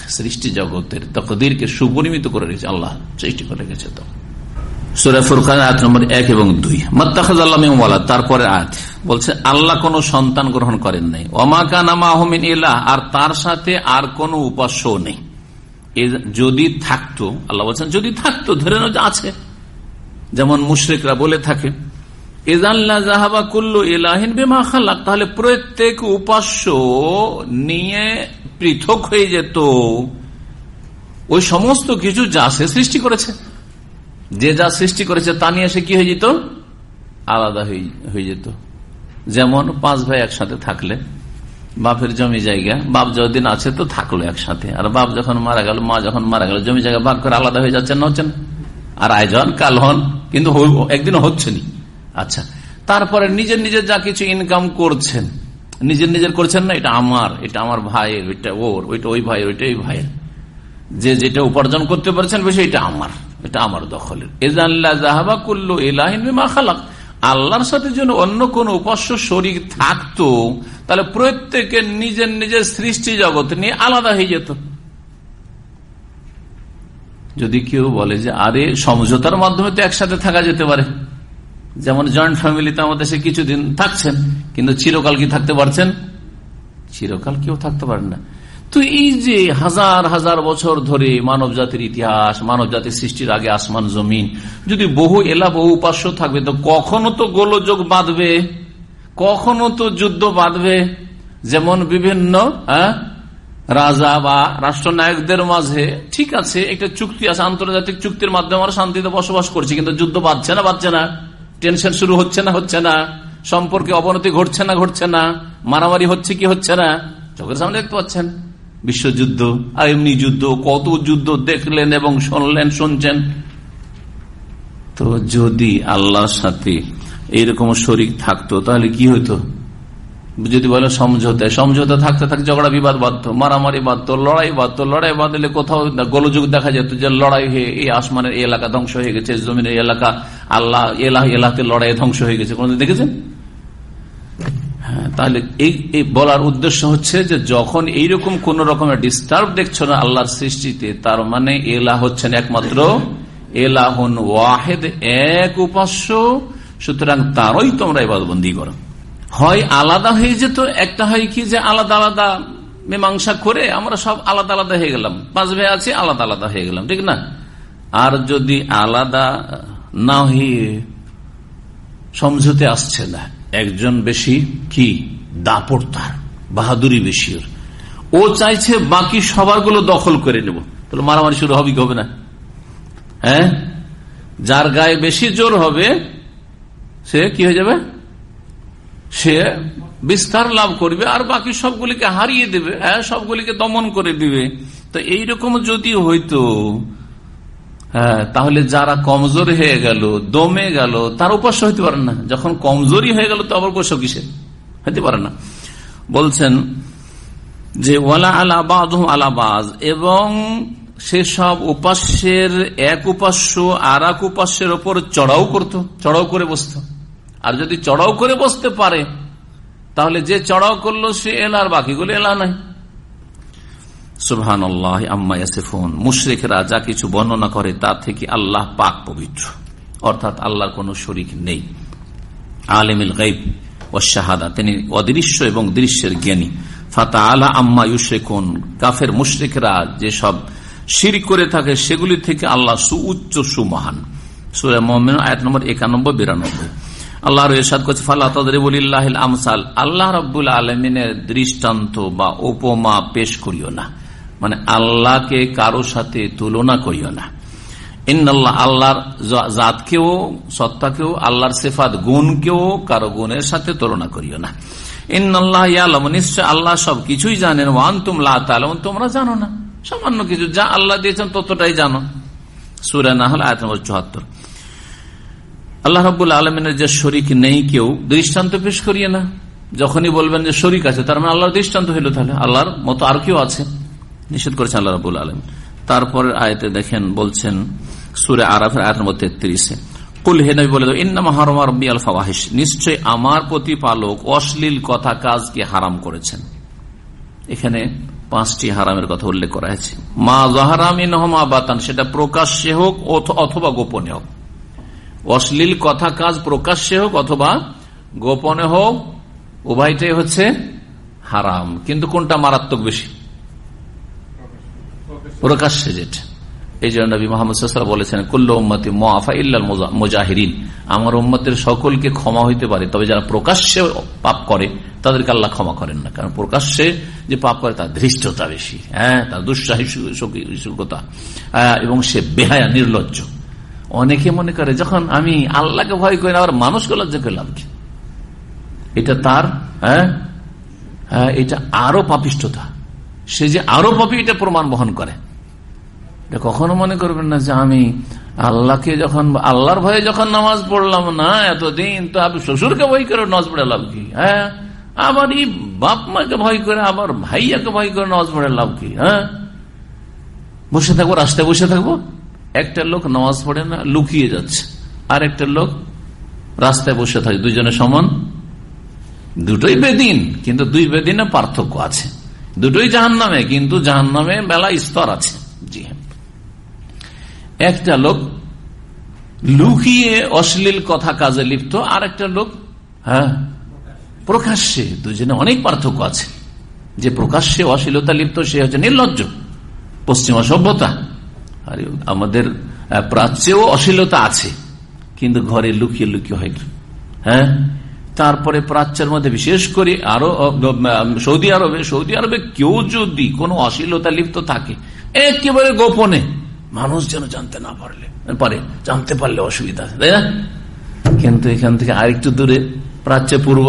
সৃষ্টি জগতের তকদিরকে সুপরিমিত করে রেখেছে আল্লাহ সৃষ্টি করে রেখেছে তো। সুরা ফুরকান, আয়াত নম্বর এক এবং দুই। মত্তাখাজ আল্লাহ তারপরে আয়াত। বলছে, আল্লাহ কোন সন্তান গ্রহণ করেন নাই। ওমাকা নামা আহমিন ইলাহ, আর তার সাথে আর কোন উপাস্য নেই। যদি থাকতো, আল্লাহ বলছেন, যদি থাকতো, ধরে নাও আছে। যেমন মুশরিকরা বলে থাকে তাহলে প্রত্যেক উপাস্য নিয়ে পৃথক হয়ে যেত। ওই সমস্ত কিছু যা সে সৃষ্টি করেছে। যে যা সৃষ্টি করেছে তা নিয়ে সে কি হয়ে যেত? আলাদা হয়ে- যেত। যেমন পাঁচ ভাই একসাথে থাকলে, বাপের জমি জায়গা, বাপ যতদিন আছে তো থাকল একসাথে। আর বাপ যখন মারা গেল, মা যখন মারা গেল, জমি জায়গা ভাগ করে আলাদা হয়ে যাচ্ছেন না হচ্ছেন? আর আয়োজন কাল হন কিন্তু একদিন হচ্ছে নি আচ্ছা তারপরে নিজের নিজের যা কিছু ইনকাম করছেন, নিজের নিজের করছেন না, এটা আমার এটা আমার ভাইয়ের ওইটা ওর, ওইটা ওই ভাইয়ের ওইটা ওই ভাইয়ের। যে যেটা উপার্জন করতে পারছেন, বেশি এটা আমার। এটা আমার দখলের। এজাল্লা জাহাবা করল এলাহিন আল্লাহর সাথে যেন অন্য কোন উপাস্য শরীর থাকতো, তাহলে প্রত্যেকের নিজের নিজের সৃষ্টি জগৎ নিয়ে আলাদা হয়ে যেত। যদি কেউ বলে যে, আরে সমঝোতার মাধ্যমে তো একসাথে থাকা যেতে পারে। যেমন জয়েন্ট ফ্যামিলি ফ্যামিলিতে আমাদের সে কিছুদিন থাকছেন, কিন্তু চিরকাল কি থাকতে পারছেন? চিরকাল কেউ থাকতে পারে না। তো এই যে হাজার হাজার বছর ধরে মানব জাতির ইতিহাস মানব জাতির সৃষ্টির আগে আসমান জমিন যদি বহু এলা বহু উপাস্য থাকবে তো কখনো তো গোলযোগ বাঁধবে কখনো তো যুদ্ধ বাঁধবে যেমন বিভিন্ন হ্যাঁ, রাজা বা রাষ্ট্রনায়কদের মাঝে ঠিক আছে একটা চুক্তি আছে আন্তর্জাতিক চুক্তির মাধ্যমে আমরা শান্তিতে বসবাস করছি কিন্তু যুদ্ধ বাঁধছে না বাঁধছে না টেনশন শুরু হচ্ছে না হচ্ছে না সম্পর্কে অবনতি ঘটছে না ঘটছে না মারামারি হচ্ছে কি হচ্ছে না চোখের সামনে দেখতে পাচ্ছেন। বিশ্বযুদ্ধ আর এমনি যুদ্ধ, কত যুদ্ধ দেখলেন এবং শুনলেন, শুনছেন। তো যদি আল্লাহর সাথে এইরকম শরিক থাকতো, তাহলে কি হইতো? যদি বলে সমঝোতা সমঝোতা থাকতে থাকতে ঝগড়া, বিবাদ বাধ্য মারামারি বাধ্য লড়াই বাধ্য লড়াই বাঁধলে কোথাও গোলযোগ দেখা যেত যে লড়াই হয়ে এই আসমানের এলাকা ধ্বংস হয়ে গেছে জমিনের এলাকা আল্লাহ এলাহ এলাকাতে লড়াই ধ্বংস হয়ে গেছে। কোনদিন দেখেছেন? তাহলে এই বলার উদ্দেশ্য হচ্ছে যে যখন এইরকম কোন রকমের ডিস্টার্ব দেখছ না আল্লাহর সৃষ্টিতে, তার মানে এলা হচ্ছেন একমাত্র এলাহন ওয়াহেদ, এক উপাস্য। সুতরাং তারই তোমরা ইবাদবন্দি করো। হয় আলাদা হয়ে যেত, একটা হয় কি যে আলাদা আলাদা মীমাংসা করে আমরা সব আলাদা আলাদা হয়ে গেলাম। পাঁচ ভাই আছি, আলাদা আলাদা হয়ে গেলাম, ঠিক না? আর যদি আলাদা না হয়ে সমঝোতে আসছে না একজন বেশি কি? দাপট তার, বাহাদুরি বেশি। ও চাইছে বাকি সবারগুলো দখল করে নেব। তাহলে মারামারি শুরু হবে কি হবে না? হ্যাঁ? যার গায়ে বেশি জোর হবে, সে কি হয়ে যাবে? সে বিস্তার লাভ করবে আর বাকি সবগুলিকে হারিয়ে দেবে হ্যাঁ সবগুলিকে দমন করে দিবে। তো এইরকম যদি হইতো তাহলে যারা কমজোর হয়ে গেল, দমে গেল, তার উপাস্য হইতে পারে না। যখন কমজোরি হয়ে গেল, তো আবার কোষ কিসে হইতে পারে না। বলছেন যে, ওয়ালা আলাবাদ আলাবাজ এবং সেসব উপাস্যের এক উপাস্য আর এক উপাস্যের ওপর চড়াও করত, চড়াও করে বসত। আর যদি চড়াও করে বসতে পারে, তাহলে যে চড়াও করল, সে এলার, বাকিগুলো এলা নাই। সুবহান আল্লাহ আম্মা যা কিছু বর্ণনা করে তা থেকে আল্লাহ পাক পবিত্র। অর্থাৎ আল্লাহর কোনো শরিক নেই। আলেমিল গাইব ও শাহাদা, তিনি অদৃশ্য এবং দৃশ্যের জ্ঞানী। ফাতা আলা আম্মা ইউশেকুন কাফের মুশরিকরা যেসব শির করে থাকে সেগুলি থেকে আল্লাহ সুমহান। সুরে মোহাম্মদ আয়াত নম্বর একানব্বই, বিরানব্বই। আল্লাহর এরশাদ করছে আমসাল, আল্লাহ দৃষ্টান্ত বা উপমা পেশ করিও না। মানে আল্লাহকে কারও সাথে তুলনা করিও না। ইন্নআল্লাহ আল্লাহর জাতকেও, সত্তাকেও, আল্লাহর সেফাত গুণকেও কারও গুণের সাথে তুলনা করিও না। ইন্নআল্লাহ ইয়ালাম নিশ্চয় আল্লাহ সবকিছুই জানেন ওয়ান তুমলা তালম তোমরা জানো না। সামান্য কিছু, যা আল্লাহ দিয়েছেন ততটাই জানো। সুরে না হল আয়াত নম্বর চুয়াত্তর। আল্লাহ রবুল্লা আলমিনের যে শরিক নেই কেউ, দৃষ্টান্ত পেশ করিয়ে না। যখনই বলবেন যে শরিক আছে, তার মানে আল্লাহর দৃষ্টান্ত হইল তাহলে। আল্লাহর মতো আর কেউ আছে। নিষেধ করেছেন আল্লাহ রবুল আলম তারপরের আয়তে দেখেন, বলছেন সুরে আরাফের আয়াত নম্বর তেত্রিশে কুল হেনবি বলে ইন্নামা হারমা রব্বি আল ফাওয়াহিস নিশ্চয় আমার প্রতিপালক অশ্লীল কথা কাজকে হারাম করেছেন। এখানে পাঁচটি হারামের কথা উল্লেখ করা হয়েছে। মা জাহারামিন বাতান সেটা প্রকাশ্যে হোক অথবা গোপনে হোক। অশ্লীল কথা কাজ প্রকাশ্যে হোক অথবা গোপনে হোক, উভয়টাই হচ্ছে হারাম। কিন্তু কোনটা মারাত্মক বেশি? প্রকাশ্যে যেটা এই জন্য নবী মোহাম্মদ বলেছেন, কুল্ল উম্মতি মোয়াফা ইল্লাল মুজাহিরিন। আমার উম্মতের সকলকে ক্ষমা হইতে পারে, তবে যারা প্রকাশ্যে পাপ করে, তাদেরকে আল্লাহ ক্ষমা করেন না। কারণ প্রকাশ্যে যে পাপ করে, তার ধৃষ্টতা বেশি। হ্যাঁ তার দুঃসাহিসতা এবং সে বেহায়া, নির্লজ্জ। অনেকে মনে করে, যখন আমি আল্লাহকে ভয় করি আবার মানুষকে লজ্জা করলাম এটা তার হ্যাঁ এটা আরও পাপিষ্টতা সে যে আরও পাপি, এটা প্রমাণ বহন করে। কখনো মনে করবেন না যে আমি আল্লাহকে যখন, আল্লাহর ভয়ে যখন নামাজ পড়লাম, না, এতদিন তো আপনি শ্বশুরকে ভয় করে নামাজ পড়ে লাভ কি? হ্যাঁ? আবার এই বাপ মাকে ভয় করে, আবার ভাইয়াকে ভয় করে নামাজ পড়ে লাভ কি? হ্যাঁ? বসে থাকব, রাস্তায় বসে থাকব? একটা লোক নামাজ পড়ে না, লুকিয়ে যাচ্ছে। আর একটা লোক রাস্তায় বসে থাকে দুজনের সমান। দুটোই বেদিন, কিন্তু দুই বেদিনে পার্থক্য আছে। দুটোই জাহান নামে কিন্তু জাহান নামে বেলা স্তর আছে। একটা লোক লুকিয়ে অশ্লীল কথা কাজে লিপ্ত আর একটা লোক হ্যাঁ প্রকাশ্যে, দুজনে অনেক পার্থক্য আছে। যে প্রকাশ্যে অশ্লীলতা লিপ্ত, সে হচ্ছে নির্লজ্জ, পশ্চিমা সভ্যতা আর, আমাদের প্রাচ্যেও অশ্লীলতা আছে, কিন্তু ঘরে লুকিয়ে লুকিয়ে হয় হ্যাঁ? তারপরে প্রাচ্যের মধ্যে বিশেষ করে আরও সৌদি আরবে সৌদি আরবে কেউ যদি কোনো অশ্লীলতা লিপ্ত থাকে, একেবারে গোপনে মানুষ যেন জানতে না পারলে, পারে, জানতে পারলে অসুবিধা তাই না? কিন্তু এখান থেকে আরেকটু দূরে, প্রাচ্যে পূর্ব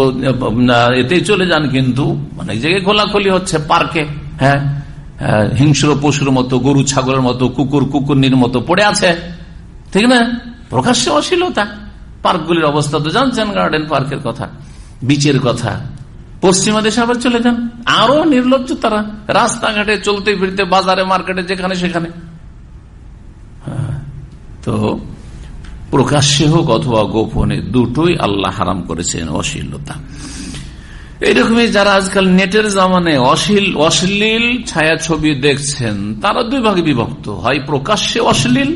এতে চলে যান কিন্তু অনেক জায়গায় খোলাখুলি হচ্ছে পার্কে হ্যাঁ হিংস্র পশুর মতো, গরু ছাগলের মতো, কুকুর কুকুরনির মতো পড়ে আছে, ঠিক না? প্রকাশ্যে অশ্লীলতা। পার্কগুলির অবস্থা তো জানছেন গার্ডেন পার্কের কথা, বিচের কথা। পশ্চিমা দেশে আবার চলে যান। আরও নির্লজ্জ তারা, রাস্তাঘাটে চলতে ফিরতে, বাজারে, মার্কেটে, যেখানে সেখানে। তো প্রকাশ্যে হোক অথবা গোপনে দুটোই আল্লাহ হারাম করেছেন, অশ্লীলতা। এইরকমই যারা আজকাল নেটের জামানে অশ্লীল অশ্লীল ছায়া ছবি দেখছেন, তারা দুই ভাগে বিভক্ত। হয় প্রকাশ্যে অশ্লীল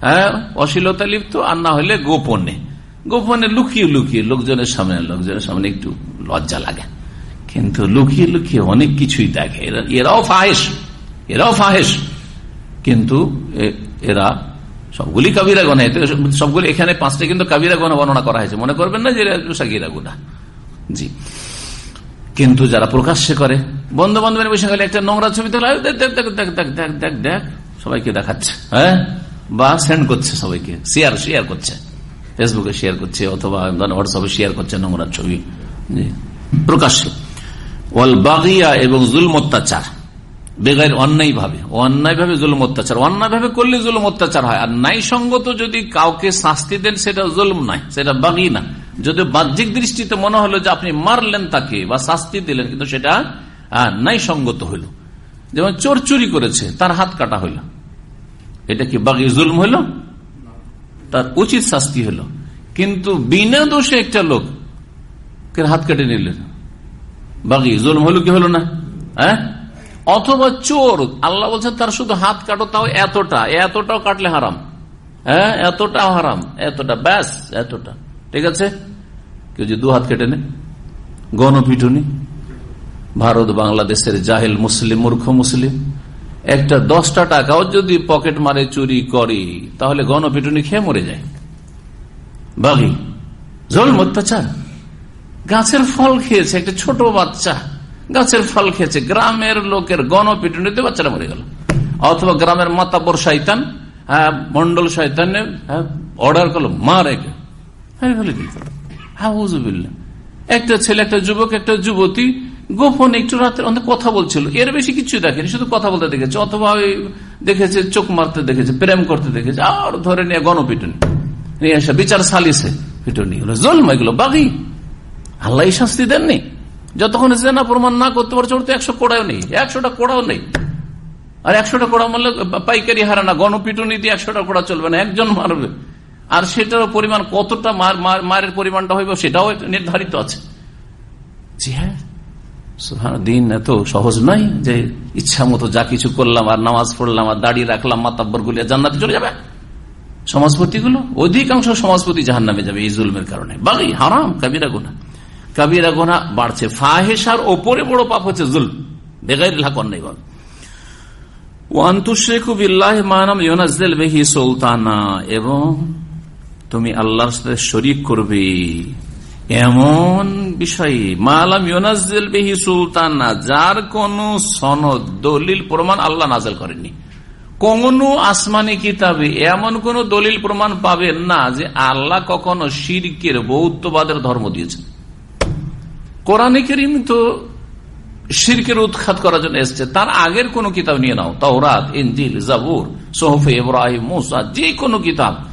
হ্যাঁ অশ্লীলতা লিপ্ত, আর না হলে গোপনে। গোপনে লুকিয়ে লুকিয়ে লোকজনের সামনে লোকজনের সামনে একটু লজ্জা লাগে। কিন্তু লুকিয়ে লুকিয়ে অনেক কিছুই দেখে। এরাও ফাহেস এরাও ফাহেস কিন্তু এরা সবগুলি কাবিরা গোনা সবগুলি, এখানে পাঁচটা কিন্তু কাবিরা গোনা বর্ণনা করা হয়েছে। মনে করবেন না যে সাকিরা গুনা জি। কিন্তু যারা প্রকাশ্যে করে বন্ধু বান্ধবের বসে একটা নোংরা ছবি তোলা, দেখ দেখ দেখ দেখ দেখ দেখ দেখ দেখ, সবাইকে দেখাচ্ছে হ্যাঁ? বা সেন্ড করছে সবাইকে শেয়ার শেয়ার করছে। ফেসবুকে শেয়ার করছে, অথবা হোয়াটসঅ্যাপে শেয়ার করছে নোংরা ছবি প্রকাশ্যে। ওয়াল বাগিয়া এবং জুলম অত্যাচার বেগাইর অন্যায় ভাবে। অন্যায় ভাবে জুলম অত্যাচার। অন্যায় ভাবে করলে জুলম অত্যাচার হয়। আর নাই সঙ্গত যদি কাউকে শাস্তি দেন, সেটা জুলম নাই, সেটা বাগি না। যদি বাহ্যিক দৃষ্টিতে মনে হলো যে আপনি মারলেন তাকে বা শাস্তি দিলেন, কিন্তু সেটা নাই সঙ্গত হইল। যেমন চোর চুরি করেছে, তার হাত কাটা হইল। এটা কি বাগি জুলম হইল? তার উচিত শাস্তি হলো কিন্তু বিনা দোষে একটা লোক হাত কেটে নিলেন? বাগি জুলম হলো কি হলো না? হ্যাঁ? অথবা চোর, আল্লাহ বলছেন তার শুধু হাত কাটো, তাও এতটা, এতটাও কাটলে হারাম। হ্যাঁ এতটাও হারাম, এতটা, ব্যাস, এতটা। ঠিক আছে? কেউ যে দু হাত কেটে নে গণপিটুনি। ভারত, বাংলাদেশের জাহেল মুসলিম, মূর্খ মুসলিম। একটা দশটা টাকাও যদি পকেট মারে, চুরি করে, তাহলে গণপিটুনি খেয়ে মরে যায়। বাঘি জল অত্যাচার। গাছের ফল খেয়েছে, একটা ছোট বাচ্চা। গাছের ফল খেয়েছে। গ্রামের লোকের গণপিটুনিতে বাচ্চারা মরে গেল। অথবা গ্রামের মাতাবর শৈতান হ্যাঁ মন্ডল শৈতান অর্ডার করল, মারে একটা ছেলে, একটা যুবক, একটা যুবতী গোপন একটু রাতের অনেক কথা বলছিল। এর বেশি কিছু দেখেনি, শুধু কথা বলতে দেখেছে। অথবা দেখেছে, চোখ মারতে দেখেছে, প্রেম করতে দেখেছে, আর ধরে নিয়ে গণপিটুনি। নিয়ে আসা বিচার সালিসে পিটুনি হলো। জলম এগুলো আল্লাহ শাস্তি দেননি। যতক্ষণ জেনা প্রমাণ না করতে পারছে, ওর তো একশো কোড়াও নেই। একশোটা কোড়াও নেই। আর একশোটা কোড়া মারলে পাইকারি হারা না, গণপিটুনি দিয়ে একশোটা কোড়া চলবে না, একজন মারবে। আর সেটার পরিমাণ কতটা মারের পরিমাণটা হইব, সেটাও নির্ধারিত আছে। হ্যাঁ। দিন এত সহজ নয় যে ইচ্ছা মতো যা কিছু করলাম, আর নামাজ পড়লাম, আর দাড়ি রাখলাম মাতাব্বর গুলিয়া জান্নাতে চলে যাবে। সমাজপতি গুলো অধিকাংশ সমাজপতি জাহান নামে যাবে এই জুলমের কারণে। বাকি হারাম, কাবিরা গোনা কাবিরা গোনা বাড়ছে। ফাহেসার ওপরে বড় পাপ হচ্ছে জুল বেগাই নেই ভাবে এবং তুমি আল্লাহর সাথে করবে। এমন বিষয়ে বেহি সুলতানা, যার কোন সনদ, দলিল, প্রমাণ আল্লাহ নাজেল করেননি। কোন আসমানি কিতাবে এমন কোন দলিল, প্রমাণ পাবেন না যে আল্লাহ কখনো শিরকের বৌদ্ধবাদের ধর্ম দিয়েছেন। কোরআনে করিম তো শিরকের উৎখাত করার জন্য এসছে। তার আগের কোন কিতাব নিয়ে নাও। তাওরাত ইঞ্জিল জাবুর, সোহফে ইব্রাহিম, মুসা, যে কোনো কিতাব।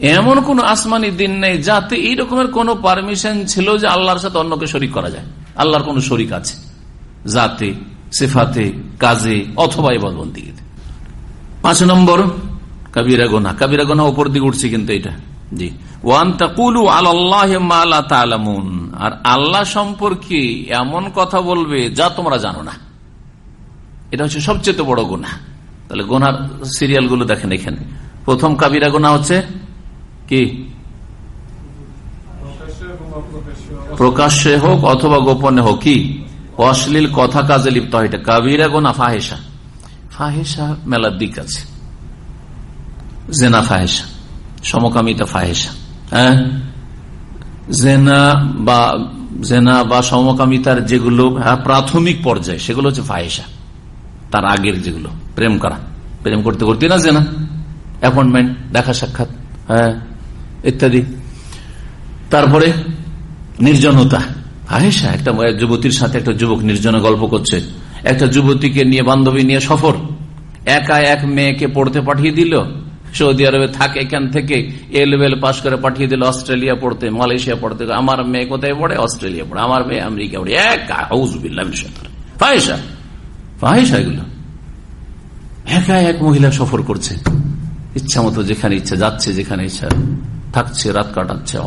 এমন কোন আসমানি দিন নেই যাতে এই রকমের কোন পারমিশন ছিল যে আল্লাহর সাথে অন্যকে শরিক করা যায়। আল্লাহর কোন শরিক আছে। জাতে, সেফাতে, কাজে অথবা এবাদবন্দি পাঁচ নম্বর, কাবিরা গোনা। কাবিরা গোনা উপর দিকে উঠছে কিন্তু এটা। জি। আর আল্লাহ সম্পর্কে এমন কথা বলবে যা তোমরা জানো না। এটা হচ্ছে সবচেয়ে বড় গোনা তাহলে গোনার সিরিয়ালগুলো দেখেন এখানে। প্রথম কাবিরা গোনা হচ্ছে কি? প্রকাশ্যে হোক অথবা গোপনে হোক। কি? অশ্লীল কথা কাজে লিপ্ত হয়। এটা কাবিরা গোনা ফাহেসা ফাহেসা মেলার দিক আছে। জেনা ফাহেসা সমকামিতা ফাহেসা হ্যাঁ? জেনা বা জেনা বা সমকামিতার যেগুলো হ্যাঁ, প্রাথমিক পর্যায়ে সেগুলো হচ্ছে ফাহেসা তার আগের যেগুলো প্রেম করা। প্রেম করতে করতে না জেনা? অ্যাপয়েন্টমেন্ট দেখা সাক্ষাৎ হ্যাঁ ইত্যাদি। তারপরে নির্জনতা। আহেসা একটা যুবতীর সাথে একটা যুবক নির্জনে গল্প করছে। একটা যুবতীকে নিয়ে বান্ধবী নিয়ে সফর। একা এক মেয়েকে পড়তে পাঠিয়ে দিল। সৌদি আরবে থাকে, এখান থেকে এ লেভেল পাস করে পাঠিয়ে দিল, অস্ট্রেলিয়া পড়তে, মালয়েশিয়া পড়তে। আমার মেয়ে কোথায় পড়ে? অস্ট্রেলিয়া পড়ে। আমার মেয়ে আমেরিকা পড়ে। একা ফাহেসা ফাহেসা একা এক মহিলা সফর করছে। ইচ্ছা মতো যেখানে ইচ্ছা যাচ্ছে, যেখানে ইচ্ছা থাকছে, রাত কাটাচ্ছে।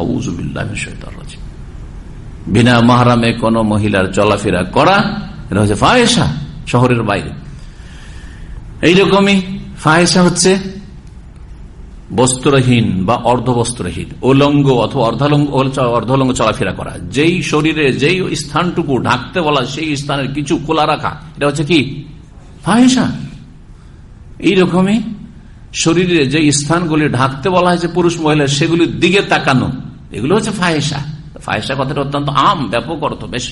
বিনা মাহারামে কোন মহিলার চলাফেরা করা, এটা হচ্ছে ফাহেসা শহরের বাইরে। এইরকমই ফাহেসা হচ্ছে বস্ত্রহীন বা অর্ধবস্ত্রহীন ওলঙ্গ অথবা অর্ধালঙ্গ অর্ধলঙ্গ চলাফেরা করা। যেই শরীরে, যেই স্থানটুকু ঢাকতে বলা সেই স্থানের কিছু খোলা রাখা, এটা হচ্ছে কি? ফাহেসা এইরকমই শরীরে যে স্থানগুলি ঢাকতে বলা হয়েছে পুরুষ মহিলা সেগুলির দিকে তাকানো, এগুলো হচ্ছে ফাহেসা ফাহেসা কথাটা অত্যন্ত আম, ব্যাপক অর্থ, বেশ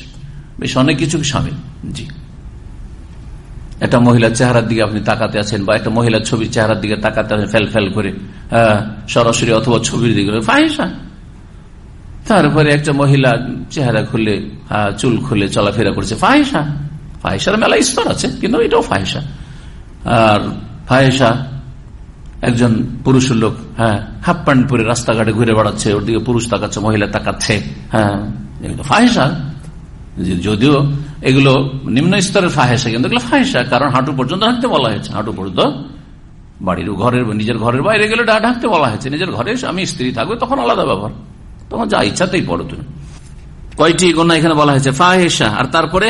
বেশ অনেক কিছু সামিল। জি। একটা মহিলার চেহারার দিকে আপনি তাকাতে আছেন বা একটা মহিলার ছবির চেহারার দিকে তাকাতে আছেন ফেল ফেল করে সরাসরি অথবা ছবির দিকে ফাহেসা তারপরে একটা মহিলা চেহারা খুলে চুল খুলে চলাফেরা করছে ফাহেসা ফাহেসার মেলা স্তর আছে, কিন্তু এটাও ফাহেসা আর ফাহেসা একজন পুরুষের লোক হ্যাঁ হাফ প্যান্ট পরে রাস্তাঘাটে ঘুরে বেড়াচ্ছে, ওর দিকে পুরুষ তাকাচ্ছে, মহিলা তাকাচ্ছে হ্যাঁ ফাহেসা যদিও এগুলো নিম্ন স্তরের ফাহেসা কিন্তু এগুলো ফাহেসা কারণ হাঁটু পর্যন্ত হাঁটতে বলা হয়েছে। হাঁটু পর্যন্ত বাড়ির ঘরের, নিজের ঘরের বাইরে গেলে ঢাকতে বলা হয়েছে। নিজের ঘরে আমি স্ত্রী থাকবে, তখন আলাদা ব্যবহার তখন যা ইচ্ছাতেই পড়ো তুমি। কয়টি গণনা এখানে বলা হয়েছে? ফাহেসা আর তারপরে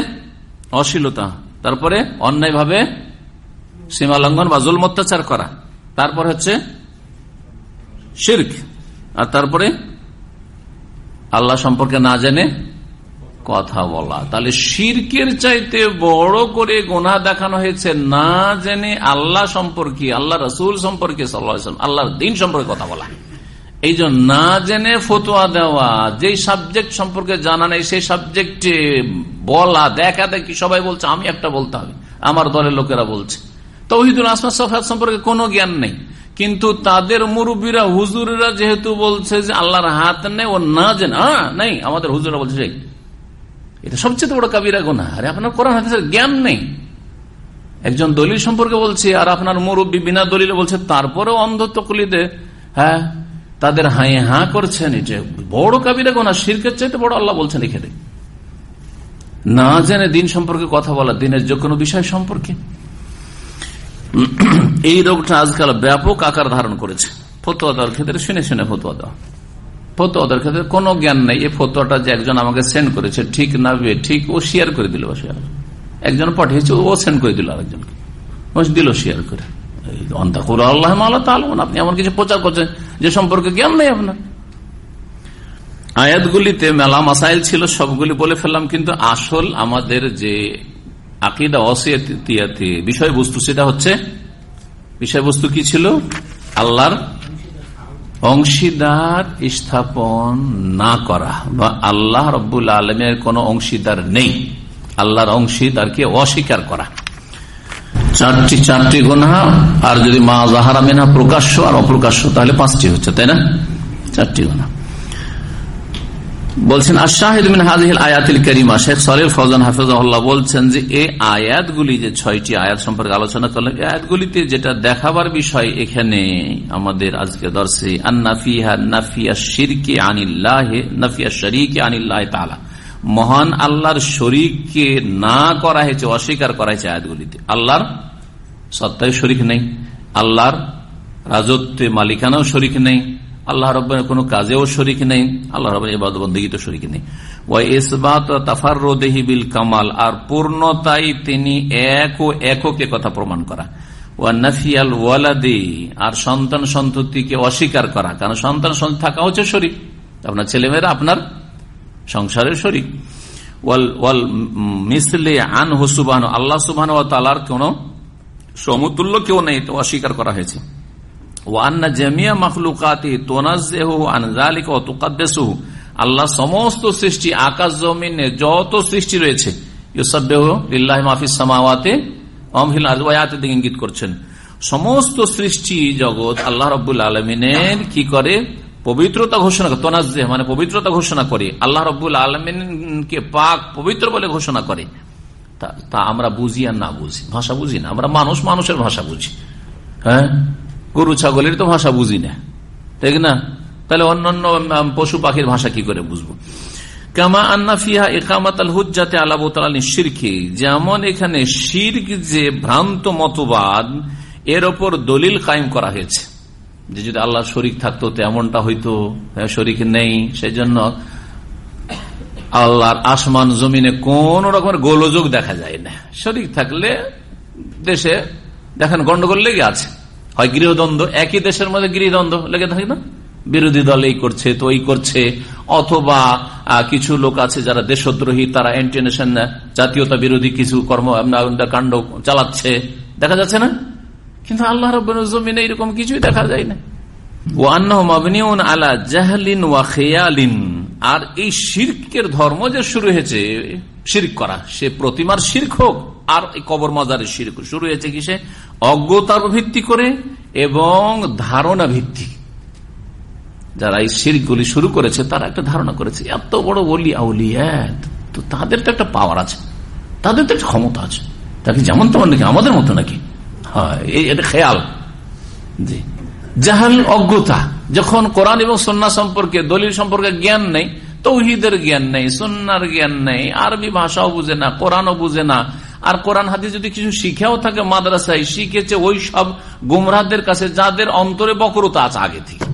অশ্লীলতা, তারপরে অন্যায় ভাবে সীমা লঙ্ঘন বা জুল অত্যাচার করা, তারপর হচ্ছে শির্ক, আর তারপরে আল্লাহ সম্পর্কে না জেনে কথা বলা। তাহলে শিরকের চাইতে বড় করে গোনা দেখানো হয়েছে না জেনে আল্লাহ সম্পর্কে, আল্লাহ রসুল সম্পর্কে আল্লাহর দিন সম্পর্কে কথা বলা। এই জন্য না জেনে ফতোয়া দেওয়া যে সাবজেক্ট সম্পর্কে জানা নেই, সেই সাবজেক্টে বলা, দেখা দেখি সবাই বলছে, আমি একটা বলতে হবে। আমার দলের লোকেরা বলছে। তৌহিদুল আসমা সফাত সম্পর্কে কোনো জ্ঞান নেই। কিন্তু তাদের মুরব্বীরা, হুজুরেরা যেহেতু বলছে যে আল্লাহর হাত নেই, ও না জেনে হ্যাঁ নেই, আমাদের হুজুরা বলছে সেই এটা সবচেয়ে বড় কাবিরা গোনা আরে আপনার কোরআন হাদিসের জ্ঞান নেই। একজন দলিল সম্পর্কে বলছে, আর আপনার মুরব্বী বিনা দলিল বলছে, তারপরেও অন্ধত্ব কলিতে হ্যাঁ তাদের হাই হা করছেন এটা বড় কাবিরা গোনা শিরকের চাইতে বড় আল্লাহ বলছেন এখানে না জেনে দিন সম্পর্কে কথা বলা, দিনের যে কোনো বিষয় সম্পর্কে। এই রোগটা আজকাল ব্যাপক আকার ধারণ করেছে। ফতুয়া দেওয়ার ক্ষেত্রে শুনে শুনে ফতুয়া দেওয়া ফতো ওদের ক্ষেত্রে কোনো জ্ঞান নেই, এই ফতোটা যে একজন আমাকে সেন্ড করেছে, ঠিক না ঠিক, ও শেয়ার করে দিল একজন পাঠিয়েছে, ও সেন্ড করে দিল আরেকজনকে। দিল শেয়ার করে। আল্লাহ আপনি এমন কিছু প্রচার করছেন যে সম্পর্কে জ্ঞান নেই আপনার। আয়াতগুলিতে মেলা মাসাইল ছিল, সবগুলি বলে ফেললাম, কিন্তু আসল আমাদের যে আকিদা অসিয়াতে বিষয়বস্তু, সেটা হচ্ছে, বিষয়বস্তু কি ছিল? আল্লাহর অংশীদার স্থাপন না করা বা আল্লাহ রব্বুল আলমের কোন অংশীদার নেই। আল্লাহর অংশীদারকে অস্বীকার করা। চারটি চারটি গোনা আর যদি মা জাহারা মেনা প্রকাশ্য আর অপ্রকাশ্য, তাহলে পাঁচটি হচ্ছে, তাই না? চারটি গোনা বলছেন আশাহিদিন হাজিল আয়াতিল করিমা। শেখ সলিল ফজান বলছেন যে এই আয়াতগুলি যে ছয়টি আয়াত সম্পর্কে আলোচনা করলেন আয়াতগুলিতে যেটা দেখাবার বিষয় এখানে আমাদের আজকে দর্শে আন্নাফিহা নাফিয়া শিরকে আনিল্লাহ, নাফিয়া শরিকে আনিল্লাহ তালা মহান আল্লাহর শরিককে না করা হয়েছে, অস্বীকার করা হয়েছে আয়াতগুলিতে। আল্লাহর সত্তায় শরিক নেই, আল্লাহর রাজত্বে মালিকানাও শরিক নেই আল্লাহ রব্বানের কোন কাজেও শরিক নেই, আল্লাহ রব এবাদ তো শরিক নেই। ওয়াই বিল কামাল, আর পূর্ণতাই তিনি এক ও এককে কথা প্রমাণ করা। ওয়া নাফিয়াল ওয়ালাদি, আর সন্তান সন্ততিকে অস্বীকার করা। কারণ সন্তান সন্ততি থাকা হচ্ছে শরিক। আপনার ছেলেমেয়েরা আপনার সংসারের শরিক। ওয়াল ওয়াল মিসলে আন হুসুবাহ আল্লাহ সুবাহ তালার কোন সমতুল্য কেউ নেই অস্বীকার করা হয়েছে। আল্লাহ সমস্ত সৃষ্টি, আকাশ, জমিনে, যত সৃষ্টি রয়েছে ইঙ্গিত করছেন। সমস্ত সৃষ্টি জগৎ আল্লাহ রবুল আলমিনের কি করে? পবিত্রতা ঘোষণা করে তোনাজে মানে পবিত্রতা ঘোষণা করে। আল্লাহ রবুল আলমিনকে পাক পবিত্র বলে ঘোষণা করে। তা আমরা বুঝি আর না বুঝি। ভাষা বুঝি না, আমরা মানুষ, মানুষের ভাষা বুঝি। হ্যাঁ? গরু ছাগলের তো ভাষা বুঝি না। ঠিক না? তাহলে অন্যান্য পশু পাখির ভাষা কি করে বুঝব? কামা আন্না ফিহা একামাত আল হুজাতে আলাবতালী শিরকি। যেমন এখানে শির্ক যে ভ্রান্ত মতবাদ এর ওপর দলিল কায়েম করা হয়েছে। যে যদি আল্লাহ শরিক থাকতো তেমনটা হইতো। হ্যাঁ, শরিক নেই সেই জন্য আল্লাহর আসমান জমিনে কোন রকমের গোলযোগ দেখা যায় না। শরিক থাকলে দেশে দেখেন গন্ডগোল লেগে আছে। হয় গৃহদ্বন্দ্ব, একই দেশের মধ্যে গৃহদ্বন্দ্ব। লেগে থাকে না? বিরোধী দল এই করছে, তো এই করছে, অথবা কিছু লোক আছে যারা দেশদ্রোহী, তারা এন্টিনেশন জাতীয়তা বিরোধী কিছু কর্ম কাণ্ড চালাচ্ছে। দেখা যাচ্ছে না? কিন্তু আল্লাহ রবিনে এরকম কিছুই দেখা যায় না। আর এই শির্কের ধর্ম যে শুরু হয়েছে, শির্ক করা, সে প্রতিমার শির্ক হোক, আর কবর মাজারের শির্ক শুরু হয়েছে কি সে অজ্ঞতার ভিত্তি করে এবং ধারণা ভিত্তি। যারা এই শিরগুলি শুরু করেছে, তারা একটা ধারণা করেছে, এত বড় বলি আউলিয়াত তো তাদের তো একটা পাওয়ার আছে, তাদের তো একটা ক্ষমতা আছে। তাকে যেমন তেমন নাকি আমাদের মতো নাকি? হয় খেয়াল। জি। জাহাল অজ্ঞতা, যখন কোরআন এবং সন্না সম্পর্কে, দলিল সম্পর্কে জ্ঞান নেই, তৌহিদের জ্ঞান নেই সন্ন্যার জ্ঞান নেই, আরবি ভাষাও বুঝে না, কোরআনও বুঝে না আর কোরআন হাতে যদি কিছু শিখেও থাকে মাদ্রাসায়, শিখেছে ওই সব গুমরাহদের কাছে যাদের অন্তরে বকরতা আছে আগে থেকে।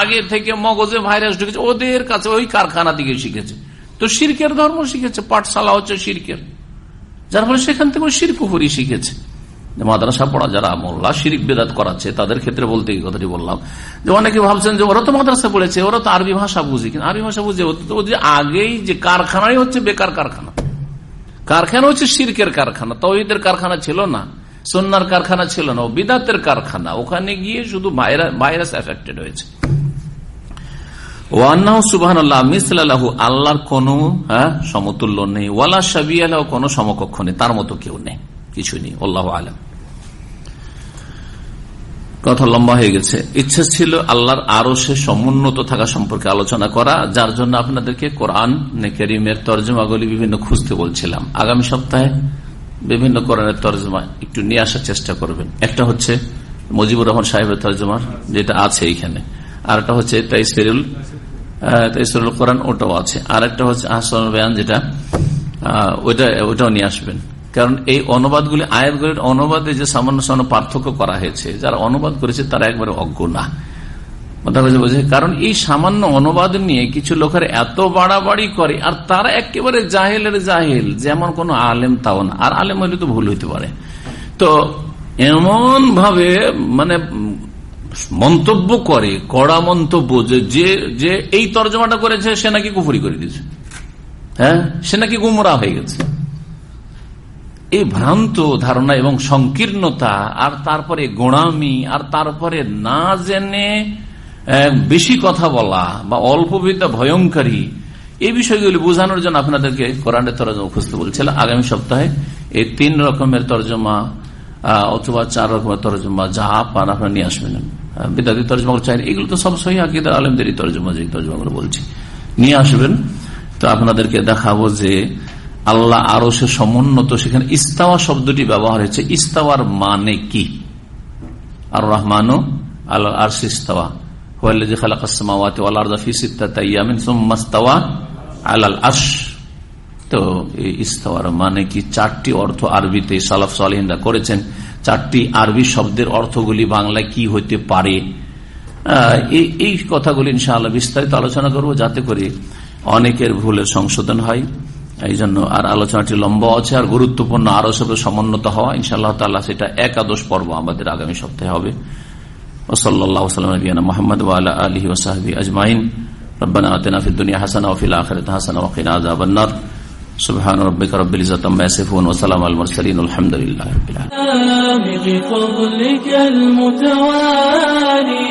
আগে থেকে মগজে ভাইরাস ঢুকেছে, ওদের কাছে ওই কারখানা দিকে শিখেছে। তো শিরকের ধর্ম শিখেছে, পাঠশালা হচ্ছে শিরকের। যার ফলে সেখান থেকে শিরকুপুরি শিখেছে। মাদ্রাসা পড়া যারা মোল্লা, শিরিক বেদাত করাচ্ছে, তাদের ক্ষেত্রে বলতে এই কথাটি বললাম। যে অনেকে ভাবছেন যে ওরা তো মাদ্রাসা পড়েছে, ওরা তো আরবি ভাষা বুঝি, কিন্তু আরবি ভাষা বুঝে আগেই যে কারখানাই হচ্ছে বেকার কারখানা। কারখানা হচ্ছে সিরকের কারখানা তহিদের কারখানা ছিল না সন্ন্যার কারখানা ছিল না ও বিদাতের কারখানা ওখানে গিয়ে শুধু ভাইরাস এফেক্টেড হয়েছে। আল্লাহর কোন হ্যাঁ, সমতুল্য নেই ওয়ালা সাবি আল্লাহ কোন সমকক্ষ নেই তার মতো কেউ নেই কিছু নেই আলম। কথা লম্বা হয়ে গেছে। ইচ্ছা ছিল আল্লাহর আরও সে সমুন্নত থাকা সম্পর্কে আলোচনা করা, যার জন্য আপনাদেরকে কোরআন নেকেরিমের তর্জমাগুলি বিভিন্ন খুঁজতে বলছিলাম। আগামী সপ্তাহে বিভিন্ন কোরআনের তর্জমা একটু নিয়ে আসার চেষ্টা করবেন। একটা হচ্ছে মুজিবুর রহমান সাহেবের তর্জমার যেটা আছে এইখানে। আর একটা হচ্ছে তাইসেরুল তাইসেরুল কোরআন, ওটাও আছে। আর একটা হচ্ছে আহসান বেয়ান, যেটা ওইটা ওটাও নিয়ে আসবেন। কারণ এই অনুবাদগুলি আয়াতগুলির অনুবাদে যে সামান্য সামান্য পার্থক্য করা হয়েছে, যারা অনুবাদ করেছে তারা একবারে অজ্ঞ না কারণ এই সামান্য অনুবাদ নিয়ে কিছু লোকের এত বাড়াবাড়ি করে, আর তারা একেবারে জাহেলের জাহেল, যেমন কোন আলেম তাও না। আর আলেম হইলে তো ভুল হইতে পারে। তো এমন ভাবে মানে মন্তব্য করে, কড়া মন্তব্য, যে যে এই তর্জমাটা করেছে, সে নাকি কুফুরি করে দিয়েছে। হ্যাঁ? সে নাকি গুমরা হয়ে গেছে। এই ভ্রান্ত ধারণা এবং সংকীর্ণতা, আর তারপরে গোড়ামি, আর তারপরে না জেনে বেশি কথা বলা, বা অল্প বিদ্যা ভয়ঙ্করী, এই বিষয়গুলি বোঝানোর জন্য আপনাদেরকে কোরআনের তরজমা খুঁজতে বলছিলাম আগামী সপ্তাহে এই তিন রকমের তরজমা অথবা চার রকমের তরজমা, যা পান আপনারা নিয়ে আসবেন। বিদ্যাদি তর্জমা চাই এগুলো তো সব সহি আকিদার আলমদেরই তর্জমা যে তর্জমাগুলো বলছি। নিয়ে আসবেন। তো আপনাদেরকে দেখাবো যে আল্লাহ আরও সে সমুন্নত, সেখানে ইস্তাওয়া শব্দটি ব্যবহার হয়েছে। ইস্তাওয়ার মানে কি? আর রহমানো আল্লাহ আর ইস্তাওয়া তো ইস্তাওয়ার মানে কি? চারটি অর্থ সালাফ করেছেন। চারটি আরবি শব্দের অর্থগুলি বাংলায় পারে? এই কথাগুলি ইনশাআল্লাহ বিস্তারিত আলোচনা করব। যাতে করে অনেকের ভুলের সংশোধন হয়। এই জন্য আর আলোচনাটি লম্বা আছে আর গুরুত্বপূর্ণ আরো সবে সমন্বত হওয়া ইনশাআল্লাহ তাল্লাহ সেটা একাদশ পর্ব আমাদের আগামী সপ্তাহে হবে ওসল্লা সাল্লাম নবীনা মোহাম্মদ ওয়ালা আলহি ওসাহাবি আজমাইন ربنا آتنا في الدنيا حسنة وفي الآخرة حسنة وقنا عذاب النار سبحان ربك رب العزة عما يصفون وسلام على المرسلين والحمد لله رب العالمين بفضلك المتوالي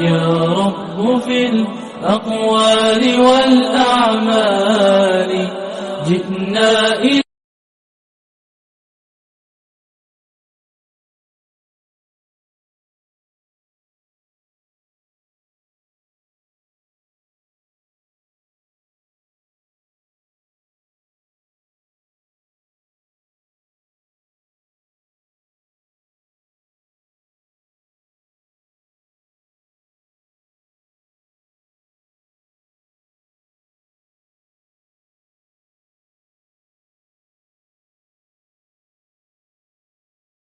يا رب في الأقوال والأعمال جئنا إلى